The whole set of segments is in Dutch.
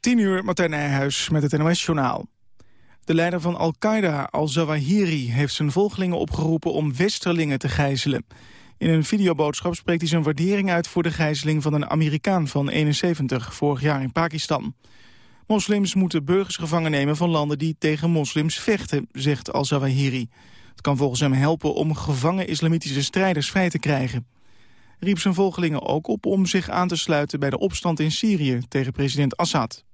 10 uur, Martijn Nijhuis met het NOS-journaal. De leider van Al-Qaeda, al-Zawahiri, heeft zijn volgelingen opgeroepen om westerlingen te gijzelen. In een videoboodschap spreekt hij zijn waardering uit voor de gijzeling van een Amerikaan van 71, vorig jaar in Pakistan. Moslims moeten burgers gevangen nemen van landen die tegen moslims vechten, zegt al-Zawahiri. Het kan volgens hem helpen om gevangen islamitische strijders vrij te krijgen riep zijn volgelingen ook op om zich aan te sluiten bij de opstand in Syrië tegen president Assad.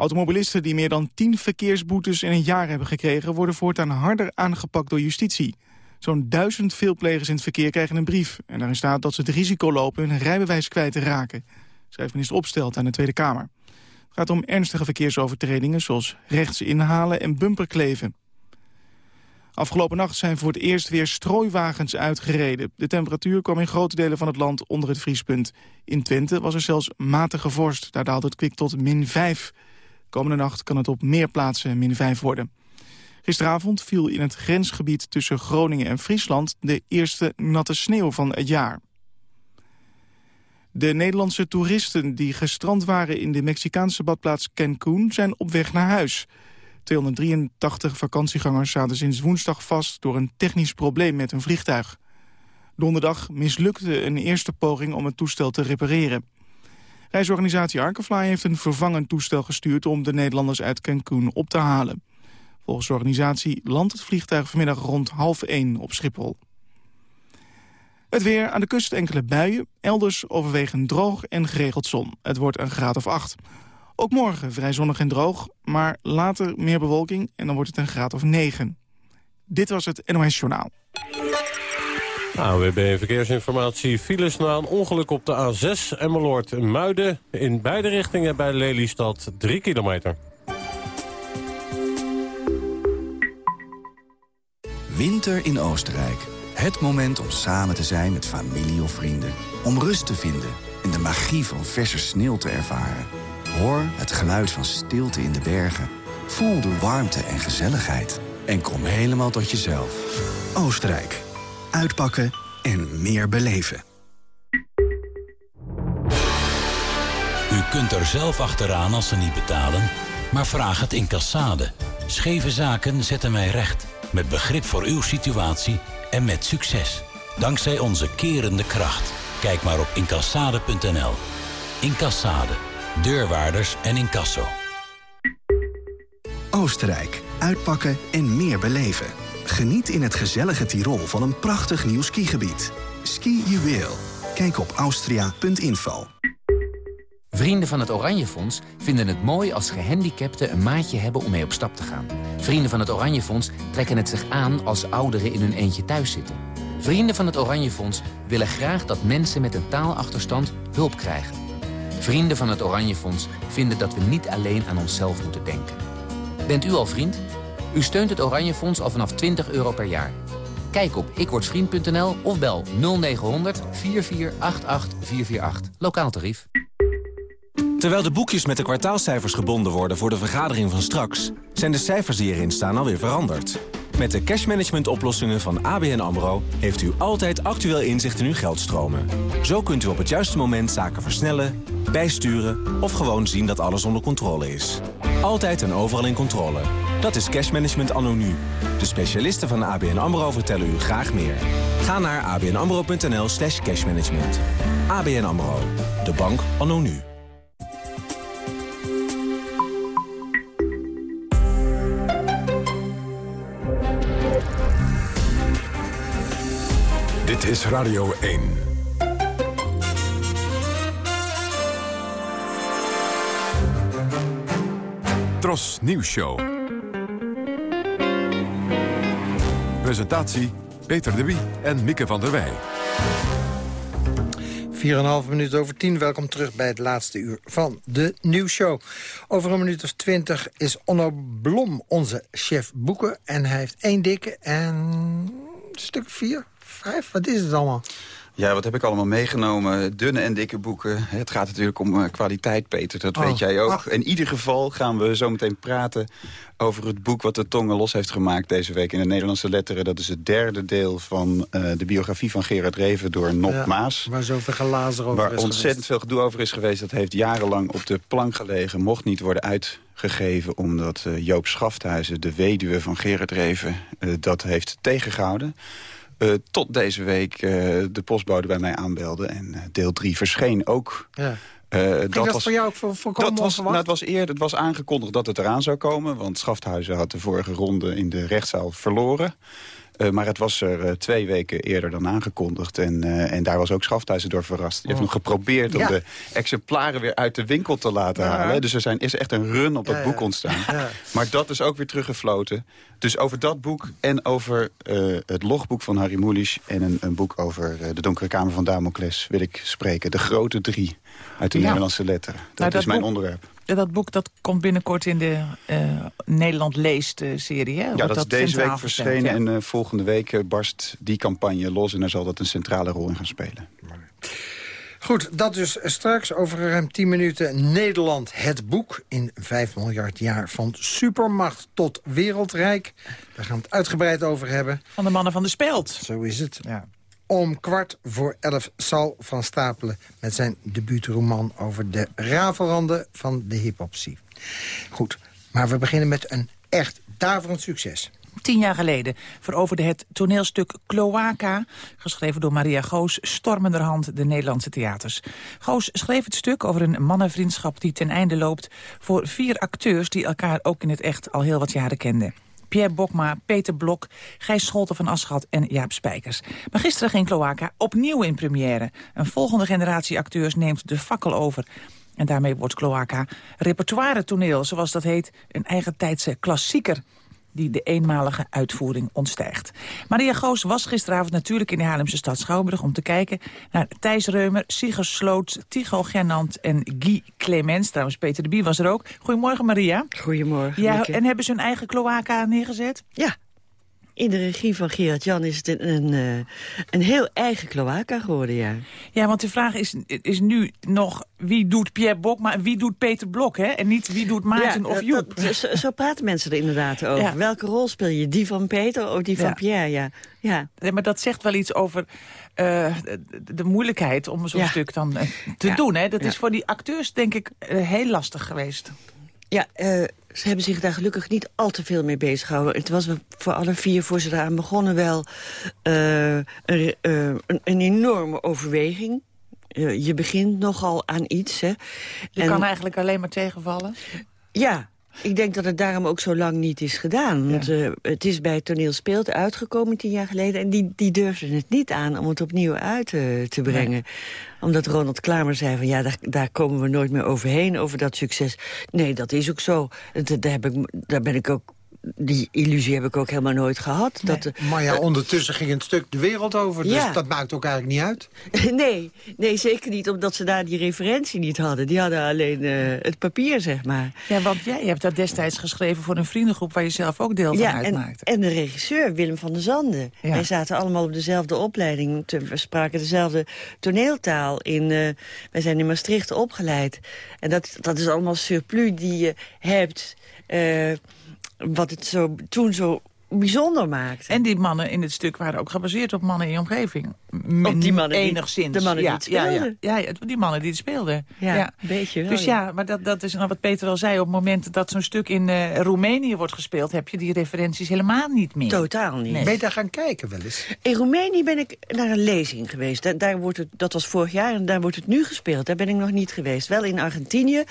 Automobilisten die meer dan 10 verkeersboetes in een jaar hebben gekregen... worden voortaan harder aangepakt door justitie. Zo'n duizend veelplegers in het verkeer krijgen een brief. En daarin staat dat ze het risico lopen hun rijbewijs kwijt te raken. Schrijft minister Opstelt aan de Tweede Kamer. Het gaat om ernstige verkeersovertredingen zoals rechts inhalen en bumperkleven. Afgelopen nacht zijn voor het eerst weer strooiwagens uitgereden. De temperatuur kwam in grote delen van het land onder het vriespunt. In Twente was er zelfs matige vorst. Daar daalt het kwik tot min 5. Komende nacht kan het op meer plaatsen min 5 worden. Gisteravond viel in het grensgebied tussen Groningen en Friesland... de eerste natte sneeuw van het jaar. De Nederlandse toeristen die gestrand waren in de Mexicaanse badplaats Cancún... zijn op weg naar huis... 283 vakantiegangers zaten sinds woensdag vast... door een technisch probleem met een vliegtuig. Donderdag mislukte een eerste poging om het toestel te repareren. Reisorganisatie Arkefly heeft een vervangend toestel gestuurd... om de Nederlanders uit Cancún op te halen. Volgens de organisatie landt het vliegtuig vanmiddag rond half één op Schiphol. Het weer aan de kust enkele buien, elders overwegend droog en geregeld zon. Het wordt een graad of acht. Ook morgen vrij zonnig en droog, maar later meer bewolking en dan wordt het een graad of 9. Dit was het NOS Journaal. AWB Verkeersinformatie. Files na een ongeluk op de A6 Emmeloord-Muiden. In beide richtingen bij Lelystad 3 kilometer. Winter in Oostenrijk. Het moment om samen te zijn met familie of vrienden. Om rust te vinden en de magie van verse sneeuw te ervaren. Hoor het geluid van stilte in de bergen. Voel de warmte en gezelligheid. En kom helemaal tot jezelf. Oostenrijk. Uitpakken en meer beleven. U kunt er zelf achteraan als ze niet betalen, maar vraag het in Cassade. Scheve zaken zetten wij recht. Met begrip voor uw situatie en met succes. Dankzij onze kerende kracht. Kijk maar op incassade.nl. Incassade deurwaarders en incasso. Oostenrijk. Uitpakken en meer beleven. Geniet in het gezellige Tirol van een prachtig nieuw skigebied. Ski Juweel. Kijk op austria.info. Vrienden van het Oranje Fonds vinden het mooi als gehandicapten een maatje hebben om mee op stap te gaan. Vrienden van het Oranje Fonds trekken het zich aan als ouderen in hun eentje thuis zitten. Vrienden van het Oranje Fonds willen graag dat mensen met een taalachterstand hulp krijgen. Vrienden van het Oranje Fonds vinden dat we niet alleen aan onszelf moeten denken. Bent u al vriend? U steunt het Oranje Fonds al vanaf 20 euro per jaar. Kijk op ikwordvriend.nl of bel 0900 4488 448. Lokaal tarief. Terwijl de boekjes met de kwartaalcijfers gebonden worden voor de vergadering van straks... zijn de cijfers die erin staan alweer veranderd. Met de cashmanagement oplossingen van ABN AMRO... heeft u altijd actueel inzicht in uw geldstromen. Zo kunt u op het juiste moment zaken versnellen, bijsturen... of gewoon zien dat alles onder controle is. Altijd en overal in controle. Dat is cashmanagement anno nu. De specialisten van ABN AMRO vertellen u graag meer. Ga naar abnamro.nl slash cashmanagement. ABN AMRO. De bank anno. Dit is Radio 1. Tros Nieuws Show. Presentatie Peter de Wie en Mieke van der Wij. 4,5 minuten over 10. Welkom terug bij het laatste uur van de nieuwsshow. Over een minuut of 20 is Onno Blom onze chef boeken. En hij heeft één dikke en stuk vier, vijf, wat is het allemaal? Ja, wat heb ik allemaal meegenomen? Dunne en dikke boeken. Het gaat natuurlijk om uh, kwaliteit, Peter. Dat Oh. weet jij ook. In ieder geval gaan we zo meteen praten over het boek... wat de Tongen los heeft gemaakt deze week in de Nederlandse letteren. Dat is het derde deel van eh, de biografie van Gerard Reven door Nop Ja, Maas. Waar zoveel glazen over Waar is ontzettend veel gedoe over is geweest. Dat heeft jarenlang op de plank gelegen. Mocht niet worden uitgegeven omdat eh, Joop Schafthuizen, de weduwe van Gerard Reven... eh, dat heeft tegengehouden. Eh, tot deze week eh, de postbode bij mij aanbelde. En eh, deel 3 verscheen ook. Ja. Ging dat, voor jou ook voor, dat was, nou, het was eerder, het was aangekondigd dat het eraan zou komen. Want Schafthuizen had de vorige ronde in de rechtszaal verloren. Eh, maar het was er eh, twee weken eerder dan aangekondigd. En, eh, en daar was ook Schafthuizen door verrast. Die heeft nog geprobeerd om de exemplaren weer uit de winkel te laten Ja. halen. Dus er zijn, is echt een run op dat Ja, boek ontstaan. Maar dat is ook weer teruggefloten. Dus over dat boek en over het logboek van Harry Mulisch... en een, een boek over de donkere kamer van Damocles wil ik spreken. De grote drie uit de. Nederlandse letteren. Dat, Nou, dat is mijn boek- onderwerp. Ja, Dat boek dat komt binnenkort in de eh, Nederland leest-serie. hè? Ja, Wordt dat is deze week verschenen ja. en eh, volgende week eh, barst die campagne los... en daar zal dat een centrale rol in gaan spelen. Goed, dat dus straks over ruim 10 minuten Nederland het boek... in 5 miljard jaar van supermacht tot wereldrijk. Daar gaan we het uitgebreid over hebben. Van de mannen van de speld. Zo is het. Ja. Om kwart voor elf Sal van Stapelen... met zijn debuutroman over de rafelranden van de hiphopsie. Goed, maar we beginnen met een echt daverend succes. Tien jaar geleden veroverde het toneelstuk Cloaca... geschreven door Maria Goos, stormenderhand de Nederlandse theaters. Goos schreef het stuk over een mannenvriendschap die ten einde loopt... voor vier acteurs die elkaar ook in het echt al heel wat jaren kenden. Pierre Bokma, Peter Blok, Gijs Scholten van Aschat en Jaap Spijkers. Maar gisteren ging Cloaca opnieuw in première. Een volgende generatie acteurs neemt de fakkel over... En daarmee wordt Cloaca repertoire toneel, zoals dat heet, een eigentijdse klassieker die de eenmalige uitvoering ontstijgt. Maria Goos was gisteravond natuurlijk in de Haarlemse stad Schouwburg... om te kijken naar Thijs Reumer, Sigurd Sloot, Tycho Gernand en Guy Clemens. Trouwens, Peter de Bie was er ook. Goedemorgen, Maria. Goedemorgen. Ja, en hebben ze hun eigen cloaca neergezet? Ja. In de regie van Gerard Jan is het een, een, eh, een heel eigen cloaca geworden, ja. Ja, want de vraag is, is nu nog wie doet Pierre Bokma en wie doet Peter Blok, hè? En niet wie doet Maarten Ja, of Joep. dat- zo, zo praten mensen er inderdaad over. Ja. Welke rol speel je? Die van Peter of die van Ja. Pierre? Ja. Ja. Nee, maar dat zegt wel iets over eh, de, de moeilijkheid om zo'n stuk dan eh, te doen. Hè? Dat is voor die acteurs, denk ik, heel lastig geweest. Ja, ze hebben zich daar gelukkig niet al te veel mee bezig gehouden. Het was voor alle vier, voor ze eraan begonnen, wel eh, een, eh, een, een enorme overweging. Eh, je begint nogal aan iets, hè. Je En- kan eigenlijk alleen maar tegenvallen. Ja, ik denk dat het daarom ook zo lang niet is gedaan. Want eh, het is bij Toneel Speelt uitgekomen tien jaar geleden... en die, die durfden het niet aan om het opnieuw uit eh, te brengen. Omdat Ronald Klamer zei van... ja, daar, daar komen we nooit meer overheen, over dat succes. Nee, dat is ook zo. Dat, daar, heb ik, daar ben ik ook... Die illusie heb ik ook helemaal nooit gehad. Dat, eh, Maar ja, ondertussen ging het stuk de wereld over. Dus Ja. dat maakt ook eigenlijk niet uit. nee, nee, zeker niet, omdat ze daar die referentie niet hadden. Die hadden alleen eh, het papier, zeg maar. Ja, want jij hebt dat destijds geschreven voor een vriendengroep... waar je zelf ook deel van Ja, en, uitmaakte. en de regisseur, Willem van der Zanden. Ja. Wij zaten allemaal op dezelfde opleiding. te- We spraken dezelfde toneeltaal. In, eh, wij zijn in Maastricht opgeleid. En dat, dat is allemaal surplus die je hebt... eh, wat het zo, toen zo bijzonder maakte. En die mannen in het stuk waren ook gebaseerd op mannen in je omgeving. Op die mannen die- enigszins. de mannen die ja, het ja, ja. speelden. Ja, ja, die mannen die het speelden. Ja, een beetje wel, Dus ja. ja, maar dat, dat is nou wat Peter al zei. Op het moment dat zo'n stuk in eh, Roemenië wordt gespeeld... heb je die referenties helemaal niet meer. Totaal niet. Nee. Ben je daar gaan kijken wel eens? In Roemenië ben ik naar een lezing geweest. Daar, daar wordt het, dat was vorig jaar en daar wordt het nu gespeeld. Daar ben ik nog niet geweest. Wel in Argentinië.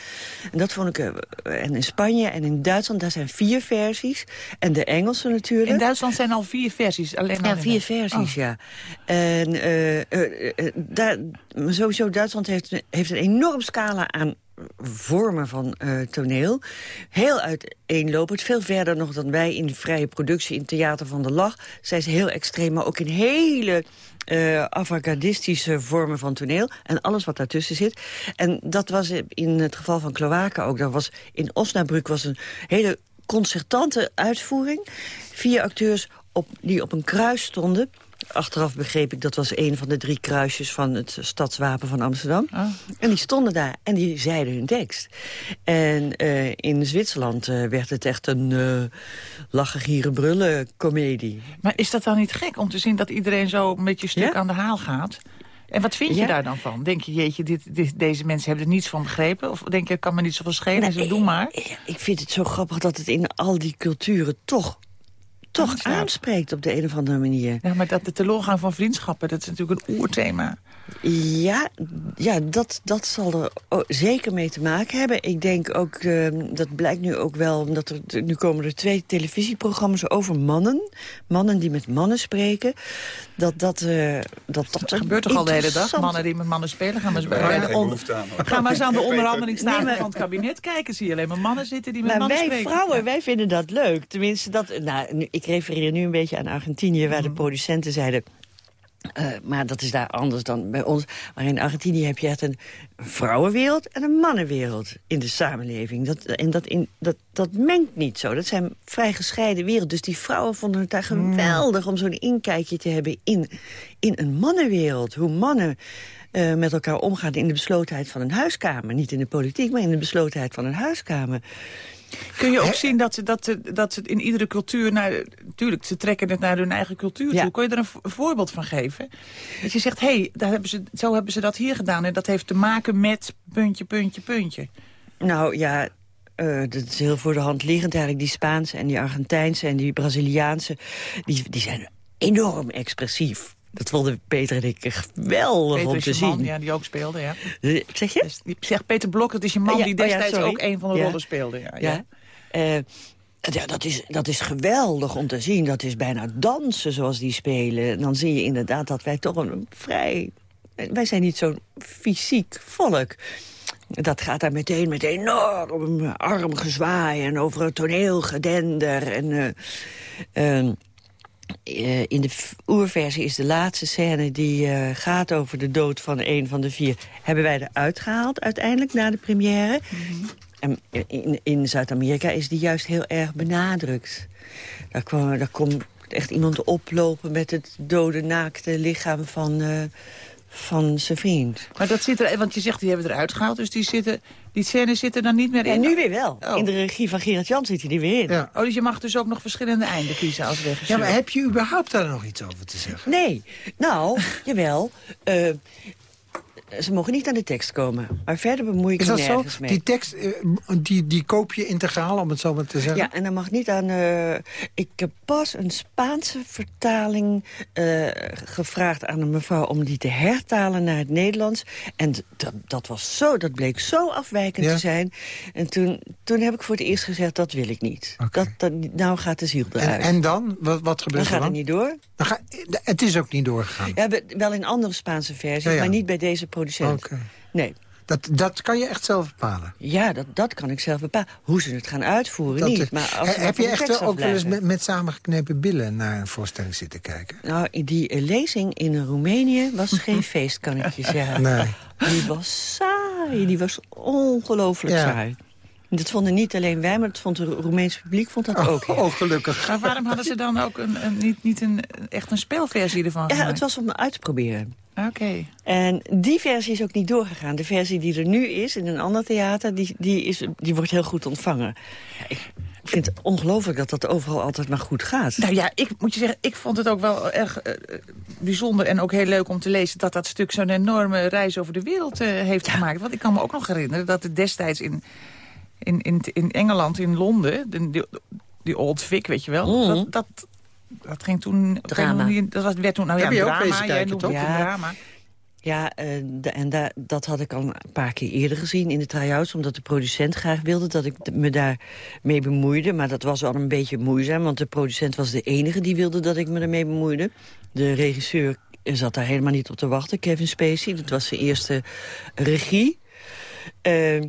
En dat vond ik. eh, en in Spanje en in Duitsland. Daar zijn vier versies. En de Engelse natuurlijk. In Duitsland zijn al vier versies. Alleen al Ja, vier versies, Oh. ja. En daar, maar sowieso, Duitsland heeft, heeft een enorm scala aan vormen van toneel. Heel uiteenlopend, veel verder nog dan wij in vrije productie... in Theater van de Lach. Zijn ze heel extreem, maar ook in hele eh avant-gardistische vormen van toneel. En alles wat daartussen zit. En dat was in het geval van Kloaken ook. Daar was, in Osnabrück was een hele concertante uitvoering. Vier acteurs op, die op een kruis stonden achteraf begreep ik, dat was een van de drie kruisjes van het stadswapen van Amsterdam. Ah. En die stonden daar en die zeiden hun tekst. En eh, in Zwitserland eh, werd het echt een uh, lachen, gieren, brullen comedie. Maar is dat dan niet gek om te zien dat iedereen zo met je stuk aan de haal gaat? En wat vind je Ja. daar dan van? Denk je, jeetje, dit, dit- deze mensen hebben er niets van begrepen? Of denk je, kan me niet zoveel schelen, Nou, ze doe maar? Ik vind het zo grappig dat het in al die culturen toch, toch aanspreekt op de een of andere manier. Ja, maar dat de teleurgang van vriendschappen, dat is natuurlijk een oerthema. Ja, ja dat, dat zal er zeker mee te maken hebben. Ik denk ook, eh, dat blijkt nu ook wel... omdat er, nu komen er twee televisieprogramma's over mannen. Mannen die met mannen spreken. Dat dat... eh, dat, dat Dat gebeurt toch al de hele dag? Mannen die met mannen spelen. Gaan maar eens, bij de on- aan. Ga maar eens aan de onderhandelingstafel Nee, van het kabinet kijken. Zie je alleen maar mannen zitten die met Maar mannen wij spreken. vrouwen, wij vinden dat leuk. Tenminste, dat, nou, ik refereer nu een beetje aan Argentinië... waar Mhm. de producenten zeiden... eh, maar dat is daar anders dan bij ons. Maar in Argentinië heb je echt een vrouwenwereld en een mannenwereld in de samenleving. Dat, en dat, in, dat, dat mengt niet zo. Dat zijn vrij gescheiden werelden. Dus die vrouwen vonden het daar Mhm. geweldig om zo'n inkijkje te hebben in, in een mannenwereld. Hoe mannen eh, met elkaar omgaan in de beslotenheid van een huiskamer. Niet in de politiek, maar in de beslotenheid van een huiskamer. Kun je ook zien dat ze, dat, ze, dat ze het in iedere cultuur... Naar, natuurlijk, ze trekken het naar hun eigen cultuur Ja. toe. Kun je er een voorbeeld van geven? Dat je zegt, hé, hey, daar hebben ze, zo hebben ze dat hier gedaan... en dat heeft te maken met puntje, puntje, puntje. Nou ja, eh, dat is heel voor de hand liggend eigenlijk. Die Spaanse en die Argentijnse en die Braziliaanse... die, die zijn enorm expressief. Dat vonden Peter en ik geweldig Peter om is te je man, zien. ja, die ook speelde, ja. Eh, Zeg je? Die zegt Peter Blok, dat is je man Oh ja, die oh ja, destijds ook een van de Ja. rollen speelde. Ja, Ja. Eh, ja, dat is, dat is geweldig om te zien. Dat is bijna dansen zoals die spelen. En dan zie je inderdaad dat wij toch een vrij... Wij zijn niet zo'n fysiek volk. Dat gaat daar meteen met enorm armgezwaai... en over het toneelgedender. En, eh, eh, in de oerversie is de laatste scène die eh, gaat over de dood van een van de vier... hebben wij eruit gehaald uiteindelijk na de première. En in, in Zuid-Amerika is die juist heel erg benadrukt. Daar, kwam, daar komt echt iemand oplopen met het dode naakte lichaam van, eh, van zijn vriend. Maar dat zit er, want je zegt die hebben we eruit gehaald, dus die, zitten, die scènes zitten er niet meer in. En nu weer wel. Oh. In de regie van Gerard Jan zit hij er weer in. Ja. Oh, dus je mag dus ook nog verschillende einden kiezen als regisseur. Ja, maar heb je überhaupt daar nog iets over te zeggen? Nee, nou, jawel. eh, ze mogen niet aan de tekst komen. Maar verder bemoei ik me dat zo? nergens mee. Die tekst, eh, die, die koop je integraal, om het zo maar te zeggen? Ja, en dan mag niet aan... eh, ik heb pas een Spaanse vertaling eh, gevraagd aan een mevrouw... om die te hertalen naar het Nederlands. En dat, dat, was zo, dat bleek zo afwijkend Ja. te zijn. En toen, toen heb ik voor het eerst gezegd, dat wil ik niet. Dat, dat, nou gaat de ziel En, eruit. en dan? Wat, wat dan gebeurt er gaat dan? het niet door. Dan ga- het is ook niet doorgegaan. Ja, we- wel in andere Spaanse versies, ja. maar niet bij deze producent. Nee. Dat, dat kan je echt zelf bepalen. Ja, dat, dat kan ik zelf bepalen. Hoe ze het gaan uitvoeren, Dat, niet. Maar als he- ze heb je echt wel ook wel eens met, met samengeknepen billen naar een voorstelling zitten kijken? Nou, die eh, lezing in Roemenië was geen feest, kan ik je zeggen. Nee. Die was saai, die was ongelooflijk Ja. saai. Dat vonden niet alleen wij, maar dat vond het Roemeens publiek vond dat ook. Oh, oh, gelukkig. Maar waarom hadden ze dan ook een, een, niet, niet een, echt een speelversie ervan Ja, gemaakt? het was om uit te proberen. Oké. En die versie is ook niet doorgegaan. De versie die er nu is, in een ander theater, die, die, is, die wordt heel goed ontvangen. Ja, ik vind het ongelooflijk dat dat overal altijd maar goed gaat. Nou ja, ik moet je zeggen, ik vond het ook wel erg eh, bijzonder en ook heel leuk om te lezen... dat dat stuk zo'n enorme reis over de wereld eh, heeft gemaakt. Want ik kan me ook nog herinneren dat het destijds in, in, in, in Engeland, in Londen... de- die, die Old Vic, weet je wel, Mhm. dat, dat, dat ging toen... Drama. Dat was, werd toen, nou Heb ja, je ook drama, jij kijken, noemt het Ja. een drama. Ja, eh, en da dat had ik al een paar keer eerder gezien in de try-outs... omdat de producent graag wilde dat ik me daar mee bemoeide. Maar dat was al een beetje moeizaam, want de producent was de enige... die wilde dat ik me ermee bemoeide. De regisseur zat daar helemaal niet op te wachten, Kevin Spacey. Dat was zijn eerste regie. Eh,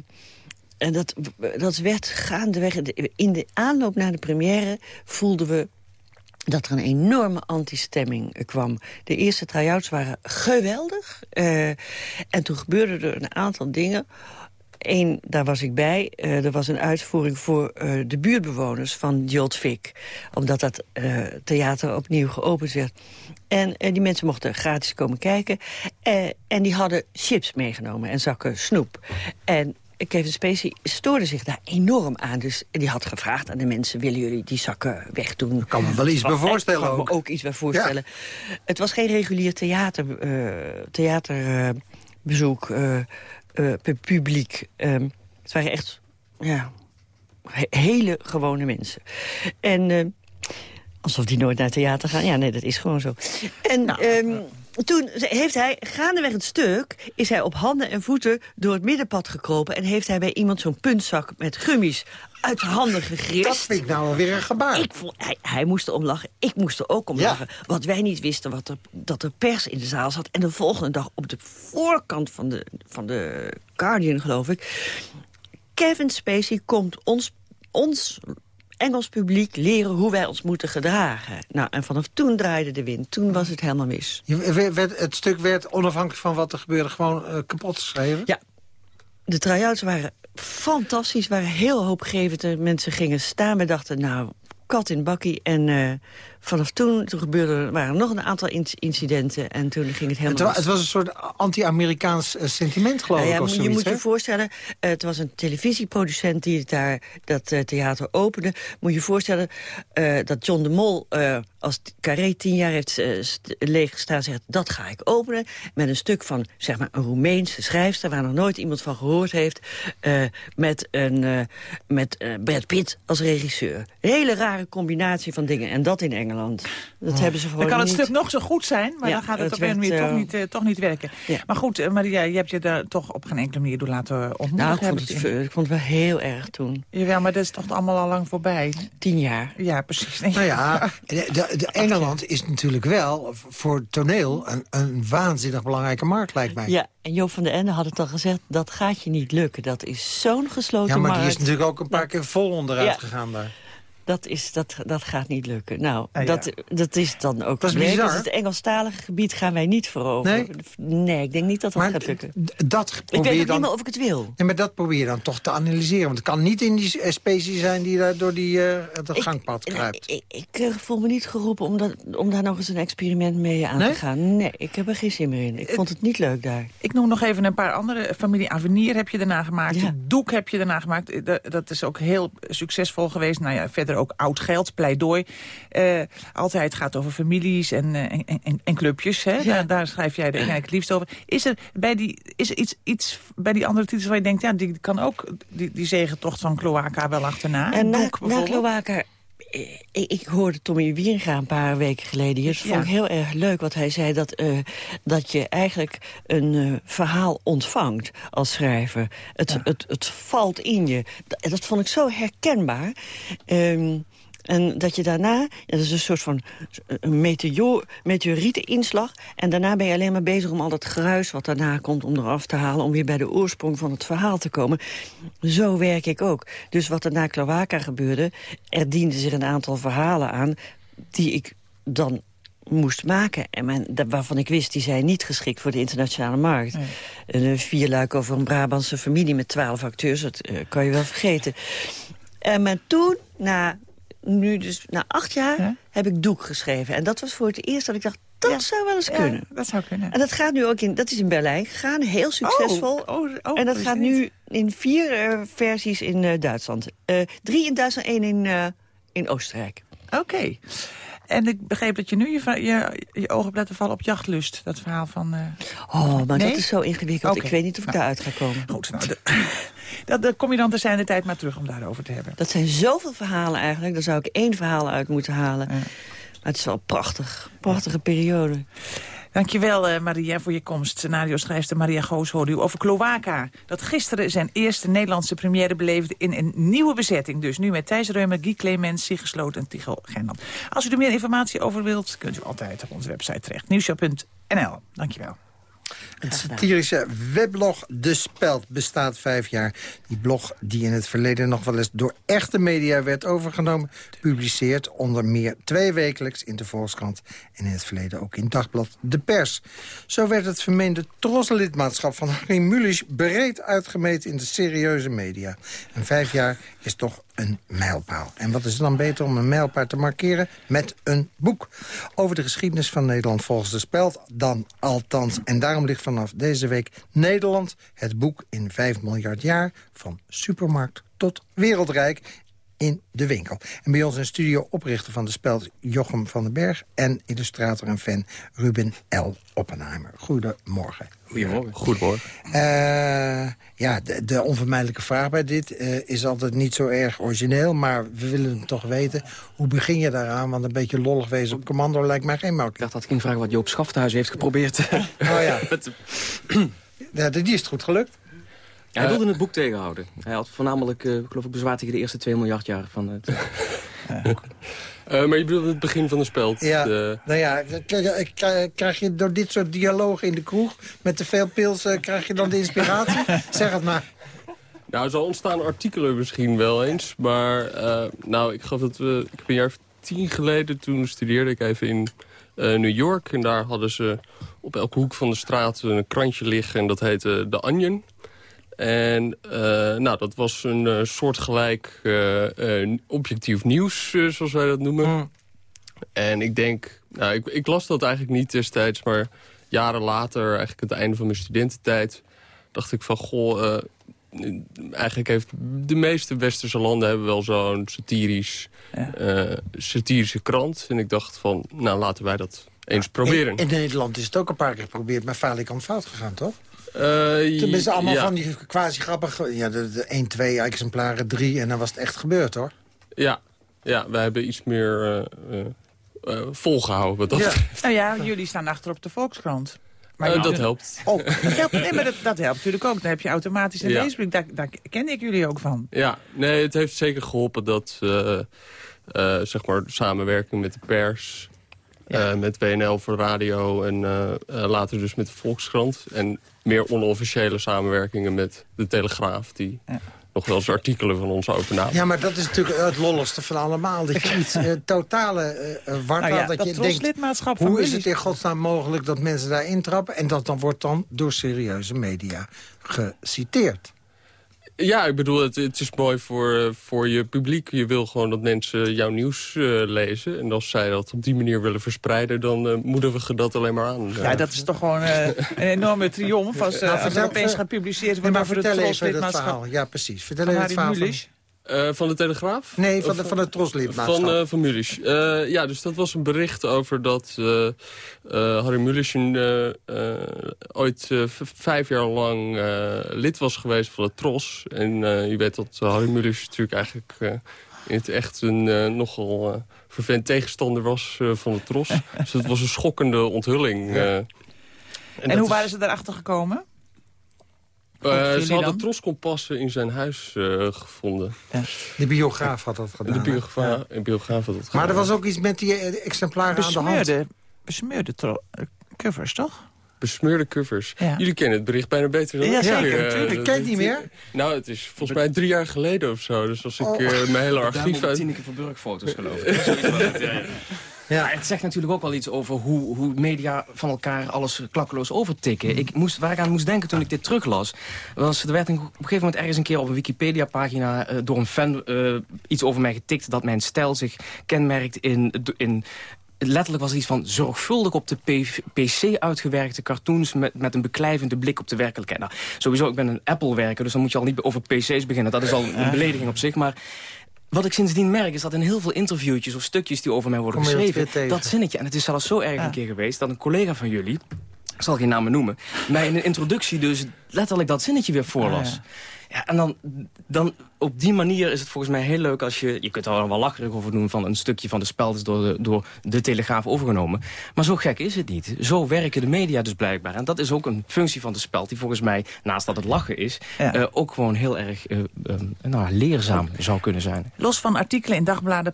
en dat, dat werd gaandeweg... In de aanloop naar de première voelden we dat er een enorme antistemming eh, kwam. De eerste try-outs waren geweldig. eh, en toen gebeurden er een aantal dingen... één, daar was ik bij. Uh, er was een uitvoering voor uh, de buurtbewoners van Jolt Fik. Omdat dat theater opnieuw geopend werd. En die mensen mochten gratis komen kijken. en die hadden chips meegenomen en zakken snoep. En Kevin Spacey stoorde zich daar enorm aan. Dus die had gevraagd aan de mensen... willen jullie die zakken wegdoen? Ik kan me wel iets bij voorstellen ook. kan me ook iets bij voorstellen. Het was geen regulier theater, uh, theaterbezoek uh, uh, publiek. Um, het waren echt ja, hele gewone mensen. En... Alsof die nooit naar theater gaan. Ja, nee, dat is gewoon zo. En nou, um, toen heeft hij, gaandeweg het stuk, is hij op handen en voeten door het middenpad gekropen... en heeft hij bij iemand zo'n puntzak met gummies uit de handen gegrist. Dat vind ik nou alweer een gebaar. Ik vond, hij, hij moest er om lachen, ik moest er ook om lachen. Wat wij niet wisten, wat er, dat er pers in de zaal zat. En de volgende dag op de voorkant van de, van de Guardian, geloof ik... Kevin Spacey komt ons, ons Engels publiek leren hoe wij ons moeten gedragen. Nou, en vanaf toen draaide de wind. Toen was het helemaal mis. Je, werd, het stuk werd onafhankelijk van wat er gebeurde gewoon uh, kapot geschreven? Ja. De try-outs waren fantastisch, waren heel hoopgevend. Mensen gingen staan en dachten, nou, kat in bakkie. En uh, vanaf toen, toen gebeurde, waren er nog een aantal incidenten. En toen ging het helemaal... Het, het was een soort anti-Amerikaans eh, sentiment, geloof nou ja, ik, of Je moet je voorstellen, uh, het was een televisieproducent... die daar dat uh, theater opende. Moet je voorstellen dat John de Mol... als Carré tien jaar heeft leeg gestaan, zegt... dat ga ik openen, met een stuk van zeg maar, een Roemeense schrijfster... waar nog nooit iemand van gehoord heeft... met, een, met Brad Pitt als regisseur. Een hele rare combinatie van dingen. En dat in Engeland. Dat oh. hebben ze gewoon Dan kan het niet. stuk nog zo goed zijn, maar dan gaat het, op een manier toch, niet, uh, toch niet werken. Ja. Maar goed, uh, Maria, je hebt je daar toch op geen enkele manier door laten ontmoeten. Nou, ik vond, het, ik vond het wel heel erg toen. Ja, maar dat is toch allemaal al lang voorbij? Tien jaar. Ja, precies. Nou ja, Engeland is natuurlijk wel voor toneel een, een waanzinnig belangrijke markt, lijkt mij. Ja, en Joop van der Ende had het al gezegd, dat gaat je niet lukken. Dat is zo'n gesloten markt. Ja, maar markt. die is natuurlijk ook een paar keer vol onderuit ja. gegaan daar dat, is, dat, dat gaat niet lukken. Nou, ah, dat, dat is dan ook... Dat is bizar. Dus het Engelstalige gebied gaan wij niet veroveren. Nee? nee, ik denk niet dat dat maar gaat lukken. Dat ik weet dan, niet meer of ik het wil. Nee, maar dat probeer je dan toch te analyseren. Want het kan niet in die specie zijn die daar door die, uh, dat ik, gangpad kruipt. Ik, ik, ik, voel me niet geroepen om, dat, om daar nog eens een experiment mee aan nee? te gaan. Nee, ik heb er geen zin meer in. Ik vond het niet leuk daar. Ik noem nog even een paar andere. Familie Avenir heb je daarna gemaakt. Ja. Doek heb je daarna gemaakt. Dat is ook heel succesvol geweest. Nou ja, verder ook oud geld pleidooi. Uh, altijd gaat over families en, uh, en, en, en, clubjes. Hè? Ja. Daar, daar, schrijf jij er eigenlijk het liefst over. Is er bij die, is er iets, iets bij die andere titels waar je denkt... ja, die kan ook die, die zegentocht van Cloaca wel achterna? En na, na Cloaca ik, ik, hoorde Tommy Wieringa een paar weken geleden. Het vond ik heel erg leuk wat hij zei. Dat, uh, dat je eigenlijk een uh, verhaal ontvangt als schrijver. Het, ja. het, het valt in je. Dat, dat vond ik zo herkenbaar. Um, en dat je daarna, ja, dat is een soort van meteor, meteorieteninslag... en daarna ben je alleen maar bezig om al dat gruis wat daarna komt... om eraf te halen, om weer bij de oorsprong van het verhaal te komen. Zo werk ik ook. Dus wat er na Cloaca gebeurde, er dienden zich een aantal verhalen aan... die ik dan moest maken. En mijn, waarvan ik wist, die zijn niet geschikt voor de internationale markt. Nee. Een vierluik over een Brabantse familie met twaalf acteurs, dat uh, kan je wel vergeten. En maar toen, na nu dus na acht jaar ja? heb ik Doek geschreven. En dat was voor het eerst dat ik dacht, dat ja. zou wel eens kunnen. dat zou kunnen. En dat gaat nu ook in, dat is in Berlijn gegaan, heel succesvol. Oh, oh, oh, en dat gaat nu in vier uh, versies in uh, Duitsland. Uh, drie in Duitsland, één in, in Oostenrijk. Oké. Okay. En ik begreep dat je nu je, je, je ogen hebt laten vallen op jachtlust. Dat verhaal van... Uh... Oh, maar nee? dat is zo ingewikkeld. Okay. Ik weet niet of ik nou, daaruit ga komen. Goed, nou, dat, dat kom je dan te zijn de tijd maar terug om daarover te hebben. Dat zijn zoveel verhalen eigenlijk. Daar zou ik één verhaal uit moeten halen. Ja. Maar het is wel prachtig. Prachtige ja. periode. Dankjewel uh, Maria voor je komst. Scenario-schrijfster Maria Goos hoorde u over Cloaca. Dat gisteren zijn eerste Nederlandse première beleefde in een nieuwe bezetting. Dus nu met Thijs Reumer, Guy Clemens, Siggesloot en Tichel Gendel. Als u er meer informatie over wilt, kunt u altijd op onze website terecht. Nieuwshow.nl. Dankjewel. Het satirische weblog De Speld bestaat vijf jaar. Die blog, die in het verleden nog wel eens door echte media werd overgenomen... publiceert onder meer twee wekelijks in de Volkskrant... en in het verleden ook in Dagblad De Pers. Zo werd het vermeende trosselidmaatschap van Harry Mulisch... breed uitgemeten in de serieuze media. En vijf jaar is toch een mijlpaal. En wat is dan beter om een mijlpaal te markeren met een boek over de geschiedenis van Nederland volgens de speld dan althans. En daarom ligt vanaf deze week Nederland het boek in 5 miljard jaar van supermarkt tot wereldrijk in de winkel. En bij ons in studio oprichter van de speld Jochem van den Berg... en illustrator en fan Ruben L. Oppenheimer. Goedemorgen. Goedemorgen. Goedemorgen. Uh, ja, de, de, onvermijdelijke vraag bij dit uh, is altijd niet zo erg origineel... maar we willen toch weten, hoe begin je daaraan? Want een beetje lollig wezen op commando lijkt mij geen makkelijk. Ik dacht dat ik ging vragen wat Joop Schafthuis heeft geprobeerd. Oh ja. ja, die is het goed gelukt. Hij wilde het boek tegenhouden. Hij had voornamelijk, uh, geloof ik, bezwaar tegen de eerste 2 miljard jaar van het uh, boek. Uh, maar je bedoelt het begin van de speld? Ja, de... nou ja, krijg je door dit soort dialogen in de kroeg... met te veel pils, krijg je dan de inspiratie? zeg het maar. Nou, zo ontstaan artikelen misschien wel eens. Maar nou, ik geloof dat we... Ik heb een jaar of tien geleden, toen studeerde ik even in New York. En daar hadden ze op elke hoek van de straat een krantje liggen. En dat heette The Onion. En uh, nou, dat was een uh, soortgelijk uh, objectief nieuws, zoals wij dat noemen. Mm. En ik denk, nou, ik, ik, las dat eigenlijk niet destijds, maar jaren later, eigenlijk het einde van mijn studententijd, dacht ik van, goh, eigenlijk heeft de meeste westerse landen hebben wel zo'n satirisch, ja. satirische krant. En ik dacht van, nou, laten wij dat eens proberen. In, in Nederland is het ook een paar keer geprobeerd, maar falikant fout gegaan, toch? Uh, Tenminste, allemaal ja. van die quasi grappige... Ja, de, de 1, 2 exemplaren, 3 en dan was het echt gebeurd, hoor. Ja, ja wij hebben iets meer uh, uh, volgehouden. Wat dat ja. Nou ja, jullie staan achter op de Volkskrant. Maar dat helpt. Oh, dat helpt. Nee, maar dat, dat, helpt natuurlijk ook. Dan heb je automatisch een ja. leesbrief. Daar, daar ken ik jullie ook van. Ja, nee, het heeft zeker geholpen dat... zeg maar, samenwerking met de pers... Ja. Uh, met WNL voor radio en uh, uh, later dus met de Volkskrant. En meer onofficiële samenwerkingen met de Telegraaf... die ja. nog wel eens artikelen van ons overnamen. Ja, maar dat is natuurlijk het lolligste van allemaal. Dat je iets totale wartaal, nou ja, dat, dat je denkt... hoe is het in godsnaam mogelijk dat mensen daar intrappen... en dat dan wordt dan door serieuze media geciteerd. Ja, ik bedoel, het, het is mooi voor, voor je publiek. Je wil gewoon dat mensen jouw nieuws uh, lezen. En als zij dat op die manier willen verspreiden... dan uh, moedigen we dat alleen maar aan. Ja, dat is toch gewoon uh, een enorme triomf... als, nou, als er opeens gepubliceerd wordt maar over het troslidmaatschap. Ja, precies. Vertel even het verhaal van... Uh, van de Telegraaf? Nee, van, de, van het Troslidmaatschap. Van, uh, van Mulisch. Uh, ja, dus dat was een bericht over dat Harry Mulisch ooit vijf jaar lang lid was geweest van het Tros. En je weet dat Harry Mulisch natuurlijk eigenlijk in het echt een nogal vervent tegenstander was van het Tros. dus het was een schokkende onthulling. En, en hoe is... waren ze daarachter gekomen? Uh, ze hadden troskompassen in zijn huis uh, gevonden. Ja. De biograaf had dat gedaan. De biograaf, ja. biograaf had dat gedaan. Maar er was ook iets met die exemplaren besmeurde, aan de hand. Besmeurde covers, toch? Besmeurde covers. Ja. Jullie kennen het bericht bijna beter dan ja, ik. Zeker, uh, natuurlijk. Ik ken het niet meer. Nou, het is volgens mij drie jaar geleden of zo. Dus als ik oh. uh, mijn hele archief uit... Tineke van Burg foto's geloof ik. Ja. Maar het zegt natuurlijk ook wel iets over hoe, hoe media van elkaar alles klakkeloos overtikken. Ik moest, waar ik aan moest denken toen ik dit teruglas... was er werd op een gegeven moment ergens een keer op een Wikipedia-pagina... Uh, door een fan uh, iets over mij getikt... dat mijn stijl zich kenmerkt in... in letterlijk was er iets van zorgvuldig op de pc uitgewerkte cartoons... met, met een beklijvende blik op de werkelijkheid. Nou, sowieso, ik ben een Apple-werker, dus dan moet je al niet over pc's beginnen. Dat is al een belediging op zich, maar... Wat ik sindsdien merk is dat in heel veel interviewtjes of stukjes die over mij worden geschreven... dat zinnetje, en het is zelfs zo erg ja. een keer geweest... dat een collega van jullie, ik zal geen namen noemen... mij in een introductie dus letterlijk dat zinnetje weer voorlas. Ja, ja. Ja, en dan, dan op die manier is het volgens mij heel leuk als je... je kunt er wel lacherig over doen van een stukje van de spel... is door de, door de Telegraaf overgenomen. Maar zo gek is het niet. Zo werken de media dus blijkbaar. En dat is ook een functie van de speld die volgens mij, naast dat het lachen is... Eh, ook gewoon heel erg uh, nou, leerzaam zou kunnen zijn. Los van artikelen in dagbladen